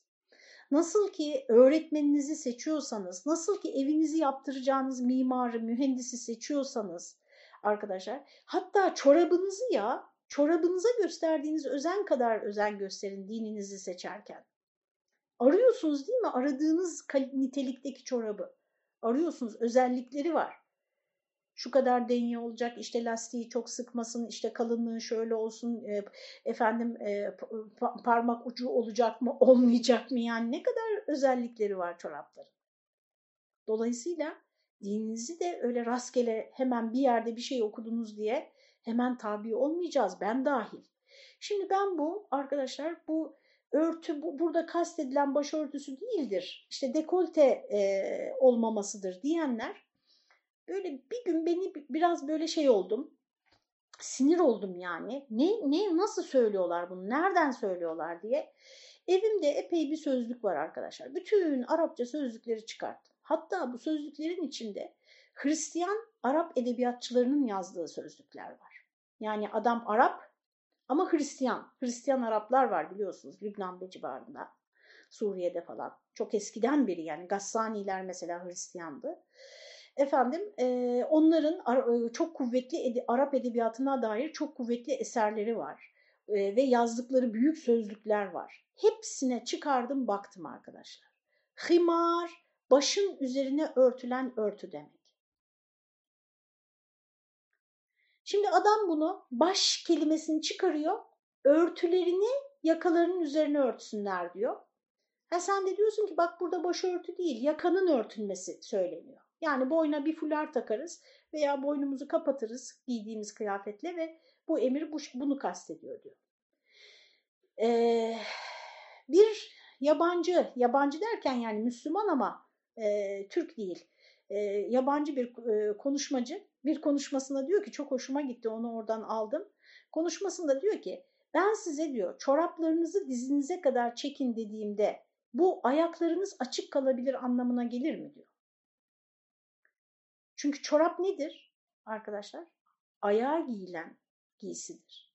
Nasıl ki öğretmeninizi seçiyorsanız, nasıl ki evinizi yaptıracağınız mimarı, mühendisi seçiyorsanız arkadaşlar, hatta çorabınızı ya, çorabınıza gösterdiğiniz özen kadar özen gösterin dininizi seçerken. Arıyorsunuz değil mi? Aradığınız nitelikteki çorabı. Arıyorsunuz, özellikleri var şu kadar denye olacak, işte lastiği çok sıkmasın, işte kalınlığı şöyle olsun, e, efendim e, parmak ucu olacak mı, olmayacak mı yani ne kadar özellikleri var çorapların. Dolayısıyla dininizi de öyle rastgele hemen bir yerde bir şey okudunuz diye hemen tabi olmayacağız, ben dahil. Şimdi ben bu arkadaşlar bu örtü bu, burada kastedilen başörtüsü değildir, işte dekolte e, olmamasıdır diyenler böyle bir gün beni biraz böyle şey oldum. Sinir oldum yani. Ne ne nasıl söylüyorlar bunu? Nereden söylüyorlar diye. Evimde epey bir sözlük var arkadaşlar. Bütün Arapça sözlükleri çıkarttım. Hatta bu sözlüklerin içinde Hristiyan Arap edebiyatçılarının yazdığı sözlükler var. Yani adam Arap ama Hristiyan. Hristiyan Araplar var biliyorsunuz Lübnan ve civarında. Suriye'de falan. Çok eskiden beri yani Gassaniler mesela Hristiyandı. Efendim e, onların çok kuvvetli Arap edebiyatına dair çok kuvvetli eserleri var e, ve yazdıkları büyük sözlükler var. Hepsine çıkardım baktım arkadaşlar. Himar başın üzerine örtülen örtü demek. Şimdi adam bunu baş kelimesini çıkarıyor, örtülerini yakalarının üzerine örtsünler diyor. Ha sen de diyorsun ki bak burada başörtü değil, yakanın örtülmesi söyleniyor. Yani boyna bir fular takarız veya boynumuzu kapatırız giydiğimiz kıyafetle ve bu emir bu, bunu kastediyor diyor. Ee, bir yabancı, yabancı derken yani Müslüman ama e, Türk değil, e, yabancı bir e, konuşmacı bir konuşmasında diyor ki çok hoşuma gitti onu oradan aldım. Konuşmasında diyor ki ben size diyor çoraplarınızı dizinize kadar çekin dediğimde bu ayaklarınız açık kalabilir anlamına gelir mi diyor. Çünkü çorap nedir arkadaşlar? Ayağa giyilen giysidir.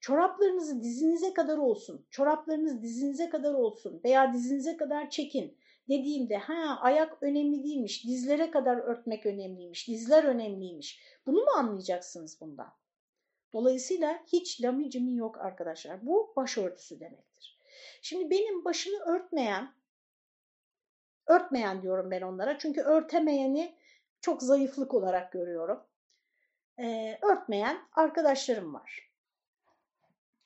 Çoraplarınızı dizinize kadar olsun, çoraplarınız dizinize kadar olsun veya dizinize kadar çekin dediğimde ha ayak önemli değilmiş, dizlere kadar örtmek önemliymiş, dizler önemliymiş. Bunu mu anlayacaksınız bundan? Dolayısıyla hiç lamicimi yok arkadaşlar. Bu başörtüsü demektir. Şimdi benim başını örtmeyen, örtmeyen diyorum ben onlara çünkü örtemeyeni çok zayıflık olarak görüyorum. E, örtmeyen arkadaşlarım var.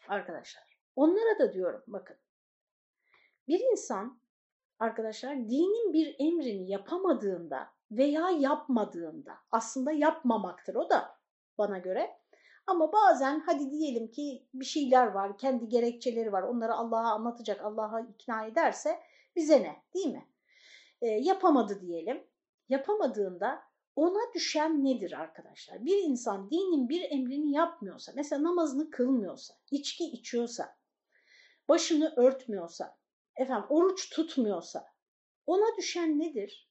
Arkadaşlar. Onlara da diyorum bakın. Bir insan arkadaşlar dinin bir emrini yapamadığında veya yapmadığında aslında yapmamaktır o da bana göre. Ama bazen hadi diyelim ki bir şeyler var, kendi gerekçeleri var. Onları Allah'a anlatacak, Allah'a ikna ederse bize ne değil mi? E, yapamadı diyelim. Yapamadığında ona düşen nedir arkadaşlar? Bir insan dinin bir emrini yapmıyorsa, mesela namazını kılmıyorsa, içki içiyorsa, başını örtmüyorsa, efendim oruç tutmuyorsa, ona düşen nedir?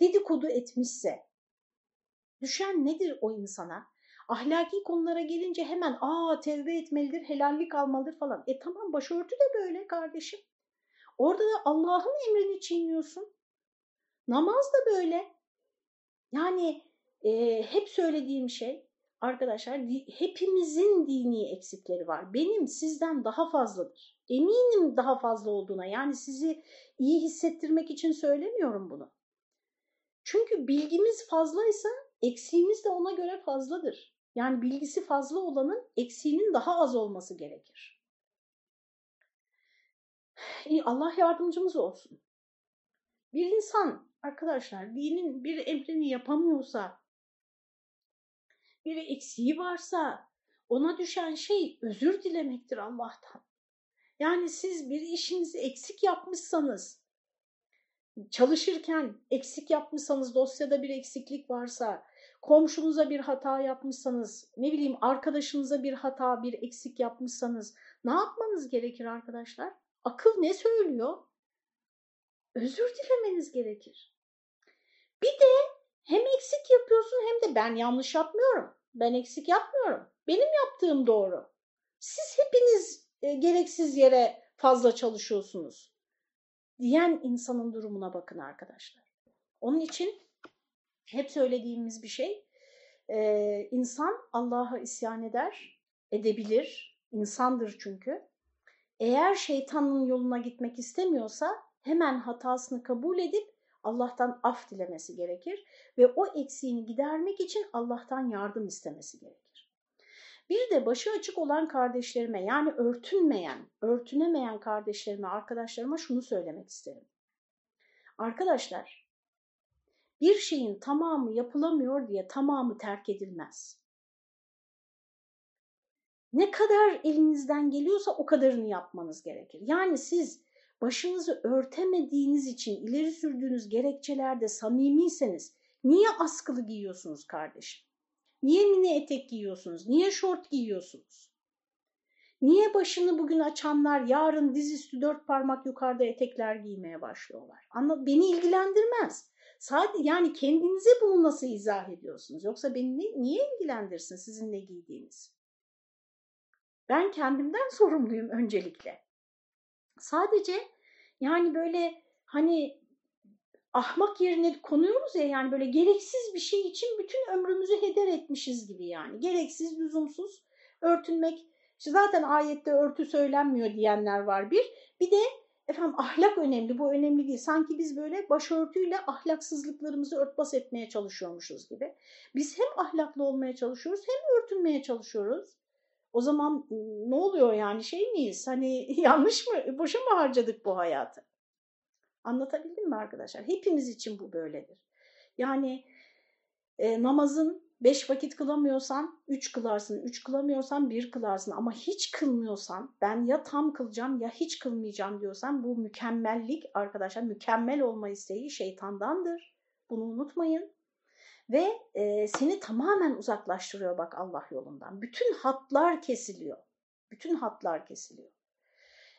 Dedikodu etmişse, düşen nedir o insana? Ahlaki konulara gelince hemen aa tevbe etmelidir, helallik almalıdır falan. E tamam başörtü de böyle kardeşim. Orada da Allah'ın emrini çiğniyorsun. Namaz da böyle. Yani e, hep söylediğim şey arkadaşlar hepimizin dini eksikleri var. Benim sizden daha fazladır. Eminim daha fazla olduğuna yani sizi iyi hissettirmek için söylemiyorum bunu. Çünkü bilgimiz fazlaysa eksiğimiz de ona göre fazladır. Yani bilgisi fazla olanın eksiğinin daha az olması gerekir. Allah yardımcımız olsun. Bir insan arkadaşlar dinin bir emrini yapamıyorsa, bir eksiği varsa ona düşen şey özür dilemektir Allah'tan. Yani siz bir işinizi eksik yapmışsanız, çalışırken eksik yapmışsanız, dosyada bir eksiklik varsa, komşunuza bir hata yapmışsanız, ne bileyim arkadaşınıza bir hata, bir eksik yapmışsanız ne yapmanız gerekir arkadaşlar? Akıl ne söylüyor? Özür dilemeniz gerekir. Bir de hem eksik yapıyorsun hem de ben yanlış yapmıyorum. Ben eksik yapmıyorum. Benim yaptığım doğru. Siz hepiniz e, gereksiz yere fazla çalışıyorsunuz. Diyen insanın durumuna bakın arkadaşlar. Onun için hep söylediğimiz bir şey, e, insan Allah'a isyan eder, edebilir, insandır çünkü. Eğer şeytanın yoluna gitmek istemiyorsa hemen hatasını kabul edip Allah'tan af dilemesi gerekir ve o eksiğini gidermek için Allah'tan yardım istemesi gerekir. Bir de başı açık olan kardeşlerime yani örtünmeyen, örtünemeyen kardeşlerime, arkadaşlarıma şunu söylemek isterim. Arkadaşlar, bir şeyin tamamı yapılamıyor diye tamamı terk edilmez. Ne kadar elinizden geliyorsa o kadarını yapmanız gerekir. Yani siz başınızı örtemediğiniz için ileri sürdüğünüz gerekçelerde samimiyseniz niye askılı giyiyorsunuz kardeşim? Niye mini etek giyiyorsunuz? Niye şort giyiyorsunuz? Niye başını bugün açanlar yarın dizüstü dört parmak yukarıda etekler giymeye başlıyorlar? Anla, beni ilgilendirmez. Sadece yani kendinize bunu nasıl izah ediyorsunuz? Yoksa beni ne, niye ilgilendirsin sizin ne giydiğiniz? Ben kendimden sorumluyum öncelikle. Sadece yani böyle hani ahmak yerine konuyoruz ya yani böyle gereksiz bir şey için bütün ömrümüzü heder etmişiz gibi yani. Gereksiz, lüzumsuz örtünmek. İşte zaten ayette örtü söylenmiyor diyenler var bir. Bir de efendim ahlak önemli, bu önemli değil. Sanki biz böyle başörtüyle ahlaksızlıklarımızı örtbas etmeye çalışıyormuşuz gibi. Biz hem ahlaklı olmaya çalışıyoruz hem örtünmeye çalışıyoruz. O zaman ne oluyor yani şey miyiz? Hani yanlış mı, boşa mı harcadık bu hayatı? Anlatabildim mi arkadaşlar? Hepimiz için bu böyledir. Yani e, namazın beş vakit kılamıyorsan üç kılarsın, üç kılamıyorsan bir kılarsın ama hiç kılmıyorsan ben ya tam kılacağım ya hiç kılmayacağım diyorsan bu mükemmellik arkadaşlar mükemmel olma isteği şeytandandır. Bunu unutmayın ve e, seni tamamen uzaklaştırıyor bak Allah yolundan. Bütün hatlar kesiliyor. Bütün hatlar kesiliyor.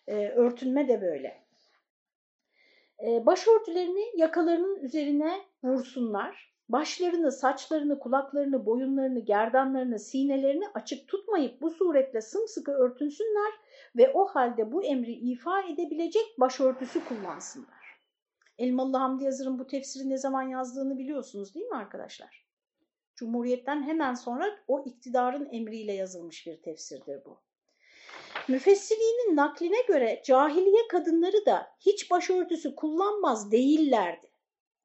E, örtünme de böyle. E, başörtülerini yakalarının üzerine vursunlar. Başlarını, saçlarını, kulaklarını, boyunlarını, gerdanlarını, sinelerini açık tutmayıp bu suretle sımsıkı örtünsünler ve o halde bu emri ifa edebilecek başörtüsü kullansınlar. Elmalı Hamdi Yazır'ın bu tefsiri ne zaman yazdığını biliyorsunuz değil mi arkadaşlar? Cumhuriyet'ten hemen sonra o iktidarın emriyle yazılmış bir tefsirdir bu. Müfessirinin nakline göre cahiliye kadınları da hiç başörtüsü kullanmaz değillerdi.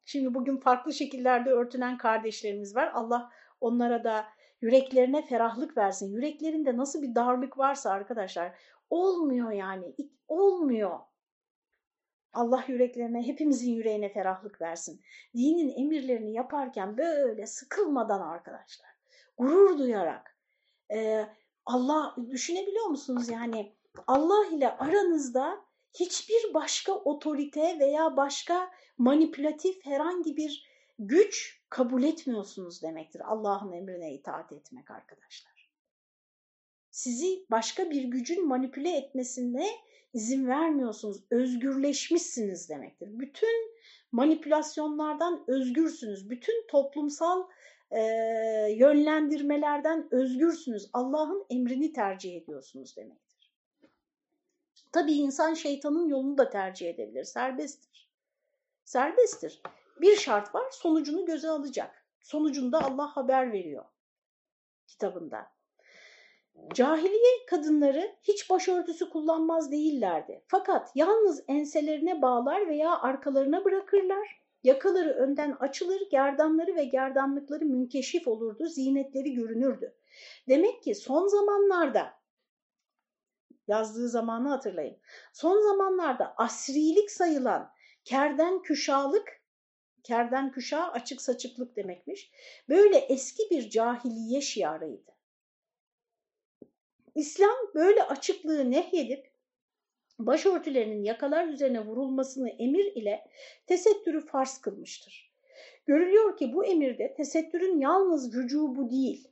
Şimdi bugün farklı şekillerde örtünen kardeşlerimiz var. Allah onlara da yüreklerine ferahlık versin. Yüreklerinde nasıl bir darlık varsa arkadaşlar olmuyor yani olmuyor. Allah yüreklerine, hepimizin yüreğine ferahlık versin. Dinin emirlerini yaparken böyle sıkılmadan arkadaşlar, gurur duyarak, e, Allah düşünebiliyor musunuz yani Allah ile aranızda hiçbir başka otorite veya başka manipülatif herhangi bir güç kabul etmiyorsunuz demektir. Allah'ın emrine itaat etmek arkadaşlar. Sizi başka bir gücün manipüle etmesine izin vermiyorsunuz, özgürleşmişsiniz demektir. Bütün manipülasyonlardan özgürsünüz, bütün toplumsal e, yönlendirmelerden özgürsünüz. Allah'ın emrini tercih ediyorsunuz demektir. Tabii insan şeytanın yolunu da tercih edebilir, serbesttir. Serbesttir. Bir şart var, sonucunu göze alacak. Sonucunda Allah haber veriyor kitabında. Cahiliye kadınları hiç başörtüsü kullanmaz değillerdi. Fakat yalnız enselerine bağlar veya arkalarına bırakırlar. yakaları önden açılır, gerdanları ve gerdanlıkları münkeşif olurdu, zinetleri görünürdü. Demek ki son zamanlarda yazdığı zamanı hatırlayın. Son zamanlarda asrilik sayılan kerden küşalık, kerden küşa açık saçıklık demekmiş. Böyle eski bir cahiliye şiarıydı. İslam böyle açıklığı nehyedip başörtülerinin yakalar üzerine vurulmasını emir ile tesettürü farz kılmıştır. Görülüyor ki bu emirde tesettürün yalnız vücubu değil,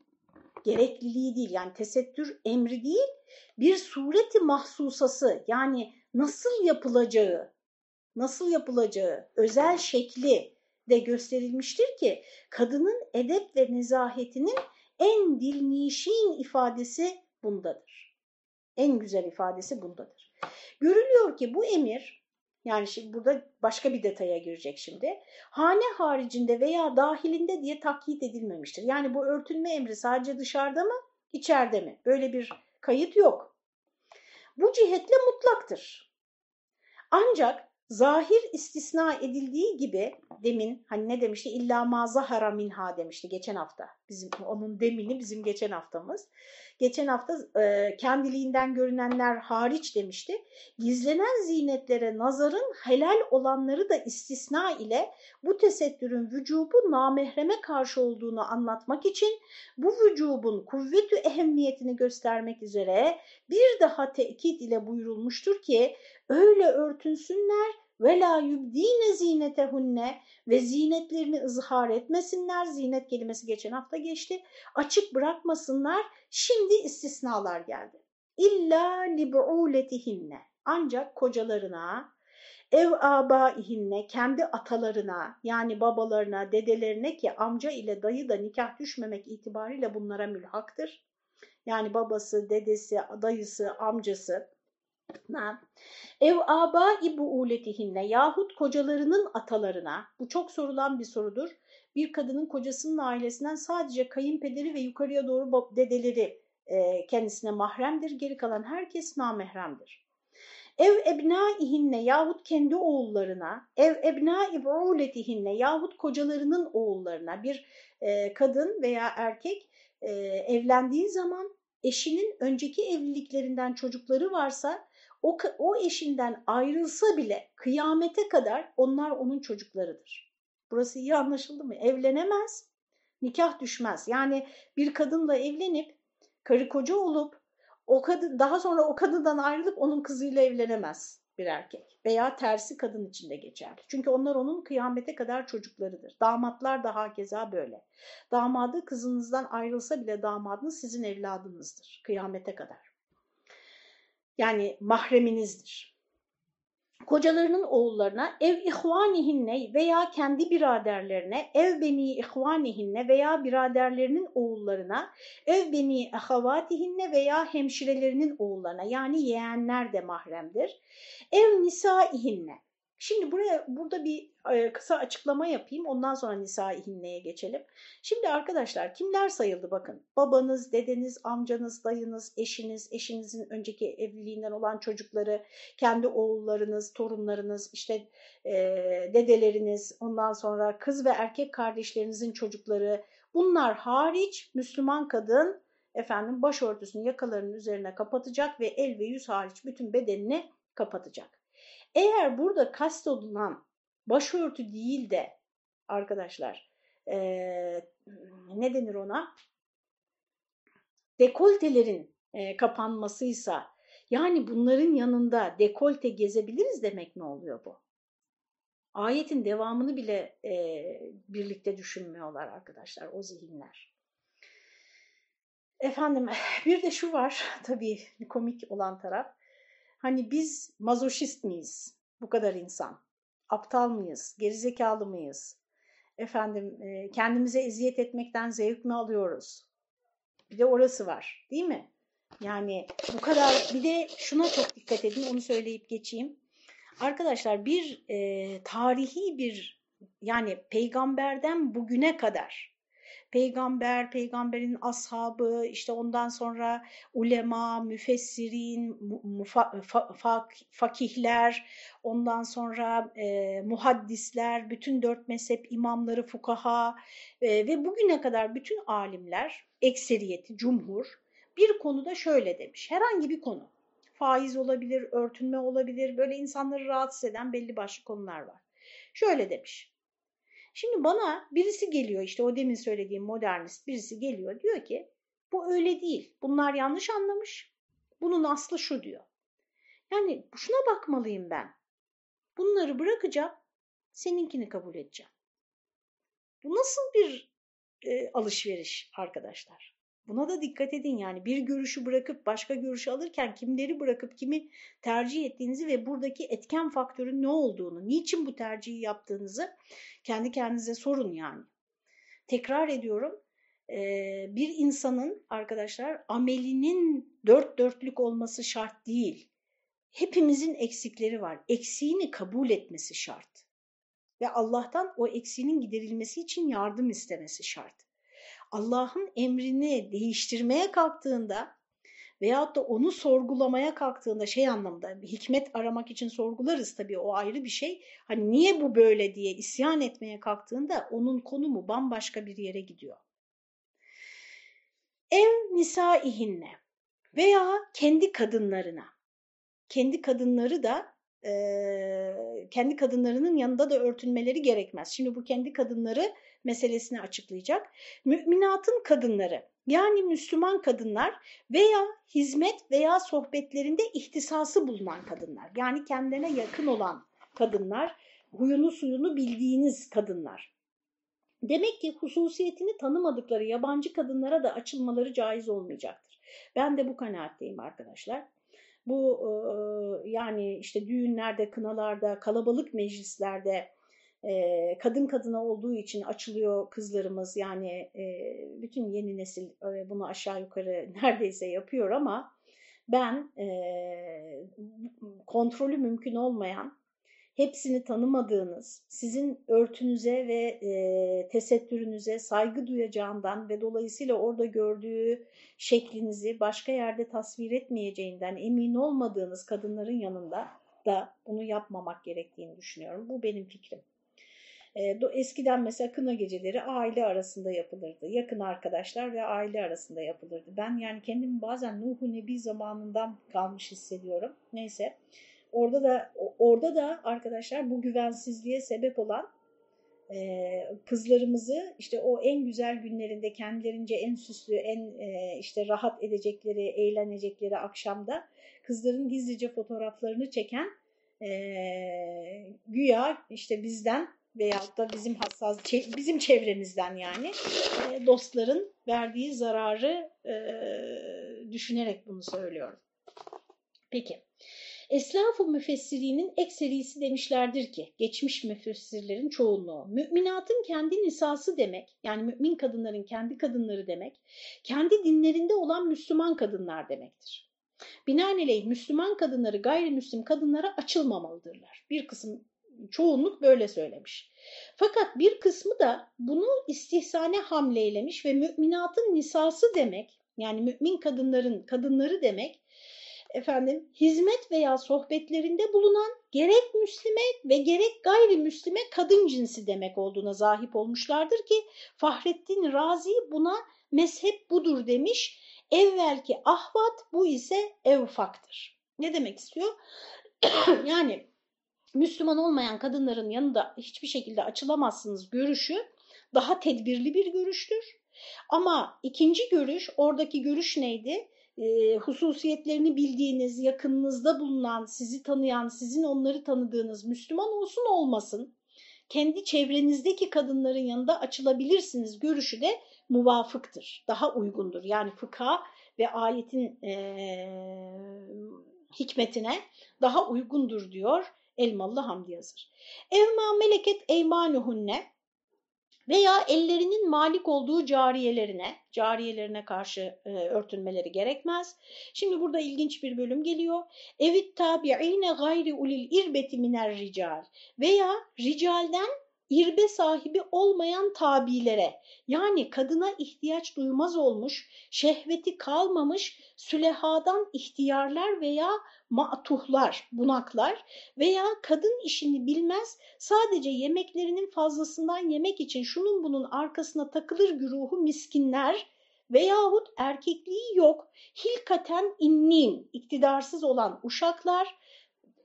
gerekliliği değil yani tesettür emri değil, bir sureti mahsusası yani nasıl yapılacağı, nasıl yapılacağı, özel şekli de gösterilmiştir ki kadının edep ve nezahetinin en dilnişin ifadesi bundadır. En güzel ifadesi bundadır. Görülüyor ki bu emir, yani şimdi burada başka bir detaya girecek şimdi, hane haricinde veya dahilinde diye takyit edilmemiştir. Yani bu örtünme emri sadece dışarıda mı, içeride mi? Böyle bir kayıt yok. Bu cihetle mutlaktır. Ancak zahir istisna edildiği gibi demin hani ne demişti illa ma zahara minha demişti geçen hafta. Bizim onun demini bizim geçen haftamız. Geçen hafta e, kendiliğinden görünenler hariç demişti. Gizlenen zinetlere nazarın helal olanları da istisna ile bu tesettürün vücubu namehreme karşı olduğunu anlatmak için bu vücubun kuvvetü ehemmiyetini göstermek üzere bir daha tekit ile buyurulmuştur ki öyle örtünsünler ve la yubdine zinetehunne ve zinetlerini ızhar etmesinler. Zinet kelimesi geçen hafta geçti. Açık bırakmasınlar. Şimdi istisnalar geldi. İlla lib'uletihinne. Ancak kocalarına, ev abaihinne, kendi atalarına yani babalarına, dedelerine ki amca ile dayı da nikah düşmemek itibariyle bunlara mülhaktır. Yani babası, dedesi, dayısı, amcası Ev aba ibu uletihinne yahut kocalarının atalarına bu çok sorulan bir sorudur. Bir kadının kocasının ailesinden sadece kayınpederi ve yukarıya doğru dedeleri e, kendisine mahremdir. Geri kalan herkes namahremdir. Ev ebnaihinne yahut kendi oğullarına, ev ebnai uletihinne yahut kocalarının oğullarına bir e, kadın veya erkek e, evlendiği zaman eşinin önceki evliliklerinden çocukları varsa o, o eşinden ayrılsa bile kıyamete kadar onlar onun çocuklarıdır. Burası iyi anlaşıldı mı? Evlenemez, nikah düşmez. Yani bir kadınla evlenip karı koca olup o kadın daha sonra o kadından ayrılıp onun kızıyla evlenemez bir erkek veya tersi kadın için de geçerli. Çünkü onlar onun kıyamete kadar çocuklarıdır. Damatlar da hakeza böyle. Damadı kızınızdan ayrılsa bile damadınız sizin evladınızdır kıyamete kadar yani mahreminizdir. Kocalarının oğullarına ev ihvanihinne veya kendi biraderlerine, ev beni ihvanihinne veya biraderlerinin oğullarına, ev beni ahavatihinne veya hemşirelerinin oğullarına yani yeğenler de mahremdir. Ev nisaihinne Şimdi buraya burada bir e, kısa açıklama yapayım. Ondan sonra Nisa-i geçelim. Şimdi arkadaşlar kimler sayıldı bakın. Babanız, dedeniz, amcanız, dayınız, eşiniz, eşinizin önceki evliliğinden olan çocukları, kendi oğullarınız, torunlarınız, işte e, dedeleriniz, ondan sonra kız ve erkek kardeşlerinizin çocukları. Bunlar hariç Müslüman kadın efendim başörtüsünü yakalarının üzerine kapatacak ve el ve yüz hariç bütün bedenini kapatacak. Eğer burada kastolunan başörtü değil de arkadaşlar e, ne denir ona? Dekoltelerin e, kapanmasıysa yani bunların yanında dekolte gezebiliriz demek ne oluyor bu? Ayetin devamını bile e, birlikte düşünmüyorlar arkadaşlar o zihinler. Efendim bir de şu var tabii komik olan taraf. Hani biz mazoşist miyiz? Bu kadar insan. Aptal mıyız? Gerizekalı mıyız? Efendim e, kendimize eziyet etmekten zevk mi alıyoruz? Bir de orası var değil mi? Yani bu kadar bir de şuna çok dikkat edin onu söyleyip geçeyim. Arkadaşlar bir e, tarihi bir yani peygamberden bugüne kadar peygamber, peygamberin ashabı, işte ondan sonra ulema, müfessirin, mufa, fa, fa, fakihler, ondan sonra e, muhaddisler, bütün dört mezhep imamları, fukaha e, ve bugüne kadar bütün alimler, ekseriyeti, cumhur bir konuda şöyle demiş. Herhangi bir konu. Faiz olabilir, örtünme olabilir, böyle insanları rahatsız eden belli başlı konular var. Şöyle demiş. Şimdi bana birisi geliyor işte o demin söylediğim modernist birisi geliyor diyor ki bu öyle değil. Bunlar yanlış anlamış. Bunun aslı şu diyor. Yani şuna bakmalıyım ben. Bunları bırakacağım, seninkini kabul edeceğim. Bu nasıl bir e, alışveriş arkadaşlar? Buna da dikkat edin yani bir görüşü bırakıp başka görüşü alırken kimleri bırakıp kimi tercih ettiğinizi ve buradaki etken faktörün ne olduğunu, niçin bu tercihi yaptığınızı kendi kendinize sorun yani. Tekrar ediyorum bir insanın arkadaşlar amelinin dört dörtlük olması şart değil. Hepimizin eksikleri var. Eksiğini kabul etmesi şart. Ve Allah'tan o eksiğinin giderilmesi için yardım istemesi şart. Allah'ın emrini değiştirmeye kalktığında veyahut da onu sorgulamaya kalktığında şey anlamda hikmet aramak için sorgularız tabii o ayrı bir şey. Hani niye bu böyle diye isyan etmeye kalktığında onun konumu bambaşka bir yere gidiyor. Ev nisaihinne veya kendi kadınlarına. Kendi kadınları da e, kendi kadınlarının yanında da örtünmeleri gerekmez. Şimdi bu kendi kadınları meselesini açıklayacak. Müminatın kadınları yani Müslüman kadınlar veya hizmet veya sohbetlerinde ihtisası bulunan kadınlar. Yani kendilerine yakın olan kadınlar, huyunu suyunu bildiğiniz kadınlar. Demek ki hususiyetini tanımadıkları yabancı kadınlara da açılmaları caiz olmayacaktır. Ben de bu kanaatteyim arkadaşlar. Bu yani işte düğünlerde, kınalarda, kalabalık meclislerde kadın kadına olduğu için açılıyor kızlarımız yani bütün yeni nesil bunu aşağı yukarı neredeyse yapıyor ama ben e, kontrolü mümkün olmayan hepsini tanımadığınız, sizin örtünüze ve e, tesettürünüze saygı duyacağından ve dolayısıyla orada gördüğü şeklinizi başka yerde tasvir etmeyeceğinden emin olmadığınız kadınların yanında da bunu yapmamak gerektiğini düşünüyorum. Bu benim fikrim. E, eskiden mesela kına geceleri aile arasında yapılırdı. Yakın arkadaşlar ve aile arasında yapılırdı. Ben yani kendimi bazen Nuhu Nebi zamanından kalmış hissediyorum. Neyse. Orada da orada da arkadaşlar bu güvensizliğe sebep olan e, kızlarımızı işte o en güzel günlerinde kendilerince en süslü, en e, işte rahat edecekleri, eğlenecekleri akşamda kızların gizlice fotoğraflarını çeken e, güya işte bizden veyahut da bizim hassas bizim çevremizden yani e, dostların verdiği zararı e, düşünerek bunu söylüyorum. Peki. Eslaf-ı müfessirinin ekserisi demişlerdir ki, geçmiş müfessirlerin çoğunluğu, müminatın kendi nisası demek, yani mümin kadınların kendi kadınları demek, kendi dinlerinde olan Müslüman kadınlar demektir. Binaenaleyh Müslüman kadınları gayrimüslim kadınlara açılmamalıdırlar. Bir kısım çoğunluk böyle söylemiş. Fakat bir kısmı da bunu istihsane hamleylemiş ve müminatın nisası demek, yani mümin kadınların kadınları demek, efendim hizmet veya sohbetlerinde bulunan gerek Müslime ve gerek gayrimüslime kadın cinsi demek olduğuna zahip olmuşlardır ki Fahrettin Razi buna mezhep budur demiş. Evvelki ahvat bu ise evfaktır. Ne demek istiyor? yani Müslüman olmayan kadınların yanında hiçbir şekilde açılamazsınız görüşü daha tedbirli bir görüştür. Ama ikinci görüş, oradaki görüş neydi? E, hususiyetlerini bildiğiniz, yakınınızda bulunan, sizi tanıyan, sizin onları tanıdığınız Müslüman olsun olmasın, kendi çevrenizdeki kadınların yanında açılabilirsiniz görüşü de muvafıktır, daha uygundur. Yani fıkha ve ayetin e, hikmetine daha uygundur diyor Elmalı Hamdi yazır. Evma meleket eymanuhunne veya ellerinin malik olduğu cariyelerine, cariyelerine karşı e, örtünmeleri gerekmez. Şimdi burada ilginç bir bölüm geliyor. Evit tabi'ine gayri ulil irbeti miner rical veya ricalden irbe sahibi olmayan tabilere yani kadına ihtiyaç duymaz olmuş, şehveti kalmamış sülehadan ihtiyarlar veya matuhlar, bunaklar veya kadın işini bilmez sadece yemeklerinin fazlasından yemek için şunun bunun arkasına takılır güruhu miskinler veyahut erkekliği yok hilkaten innin iktidarsız olan uşaklar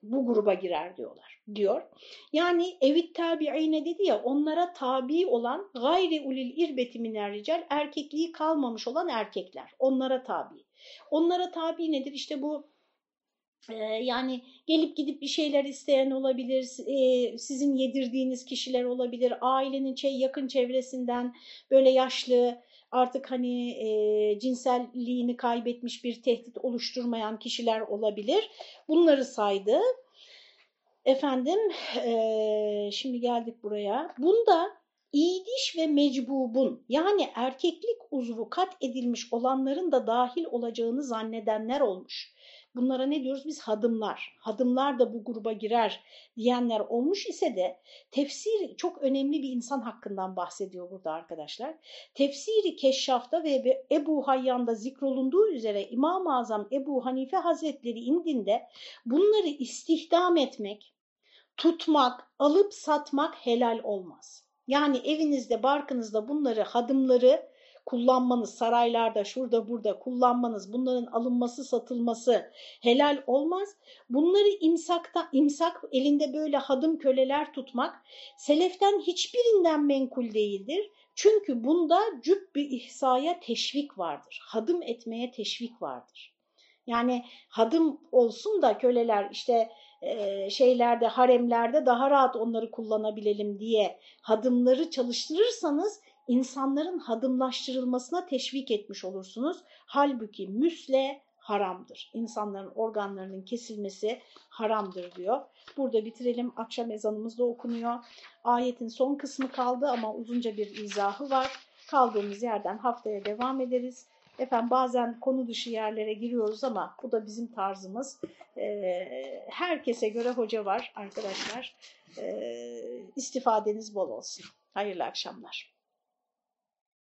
bu gruba girer diyorlar diyor. Yani evit tabiine dedi ya onlara tabi olan gayri ulil irbeti miner erkekliği kalmamış olan erkekler onlara tabi. Onlara tabi nedir? İşte bu yani gelip gidip bir şeyler isteyen olabilir, sizin yedirdiğiniz kişiler olabilir, ailenin şey, yakın çevresinden böyle yaşlı artık hani e, cinselliğini kaybetmiş bir tehdit oluşturmayan kişiler olabilir. Bunları saydı. Efendim şimdi geldik buraya. Bunda iyiliş ve mecbubun yani erkeklik uzvu kat edilmiş olanların da dahil olacağını zannedenler olmuş. Bunlara ne diyoruz biz? Hadımlar. Hadımlar da bu gruba girer diyenler olmuş ise de tefsir çok önemli bir insan hakkından bahsediyor burada arkadaşlar. Tefsiri Keşşaf'ta ve Ebu Hayyan'da zikrolunduğu üzere İmam-ı Azam Ebu Hanife Hazretleri indinde bunları istihdam etmek, tutmak, alıp satmak helal olmaz. Yani evinizde, barkınızda bunları, hadımları kullanmanız, saraylarda, şurada, burada kullanmanız, bunların alınması, satılması helal olmaz. Bunları imsakta, imsak elinde böyle hadım köleler tutmak seleften hiçbirinden menkul değildir. Çünkü bunda cübbü ihsaya teşvik vardır. Hadım etmeye teşvik vardır. Yani hadım olsun da köleler işte şeylerde, haremlerde daha rahat onları kullanabilelim diye hadımları çalıştırırsanız insanların hadımlaştırılmasına teşvik etmiş olursunuz. Halbuki müsle haramdır. İnsanların organlarının kesilmesi haramdır diyor. Burada bitirelim. Akşam ezanımız da okunuyor. Ayetin son kısmı kaldı ama uzunca bir izahı var. Kaldığımız yerden haftaya devam ederiz. Efendim bazen konu dışı yerlere giriyoruz ama bu da bizim tarzımız. Ee, herkese göre hoca var arkadaşlar. Ee, istifadeniz bol olsun. Hayırlı akşamlar.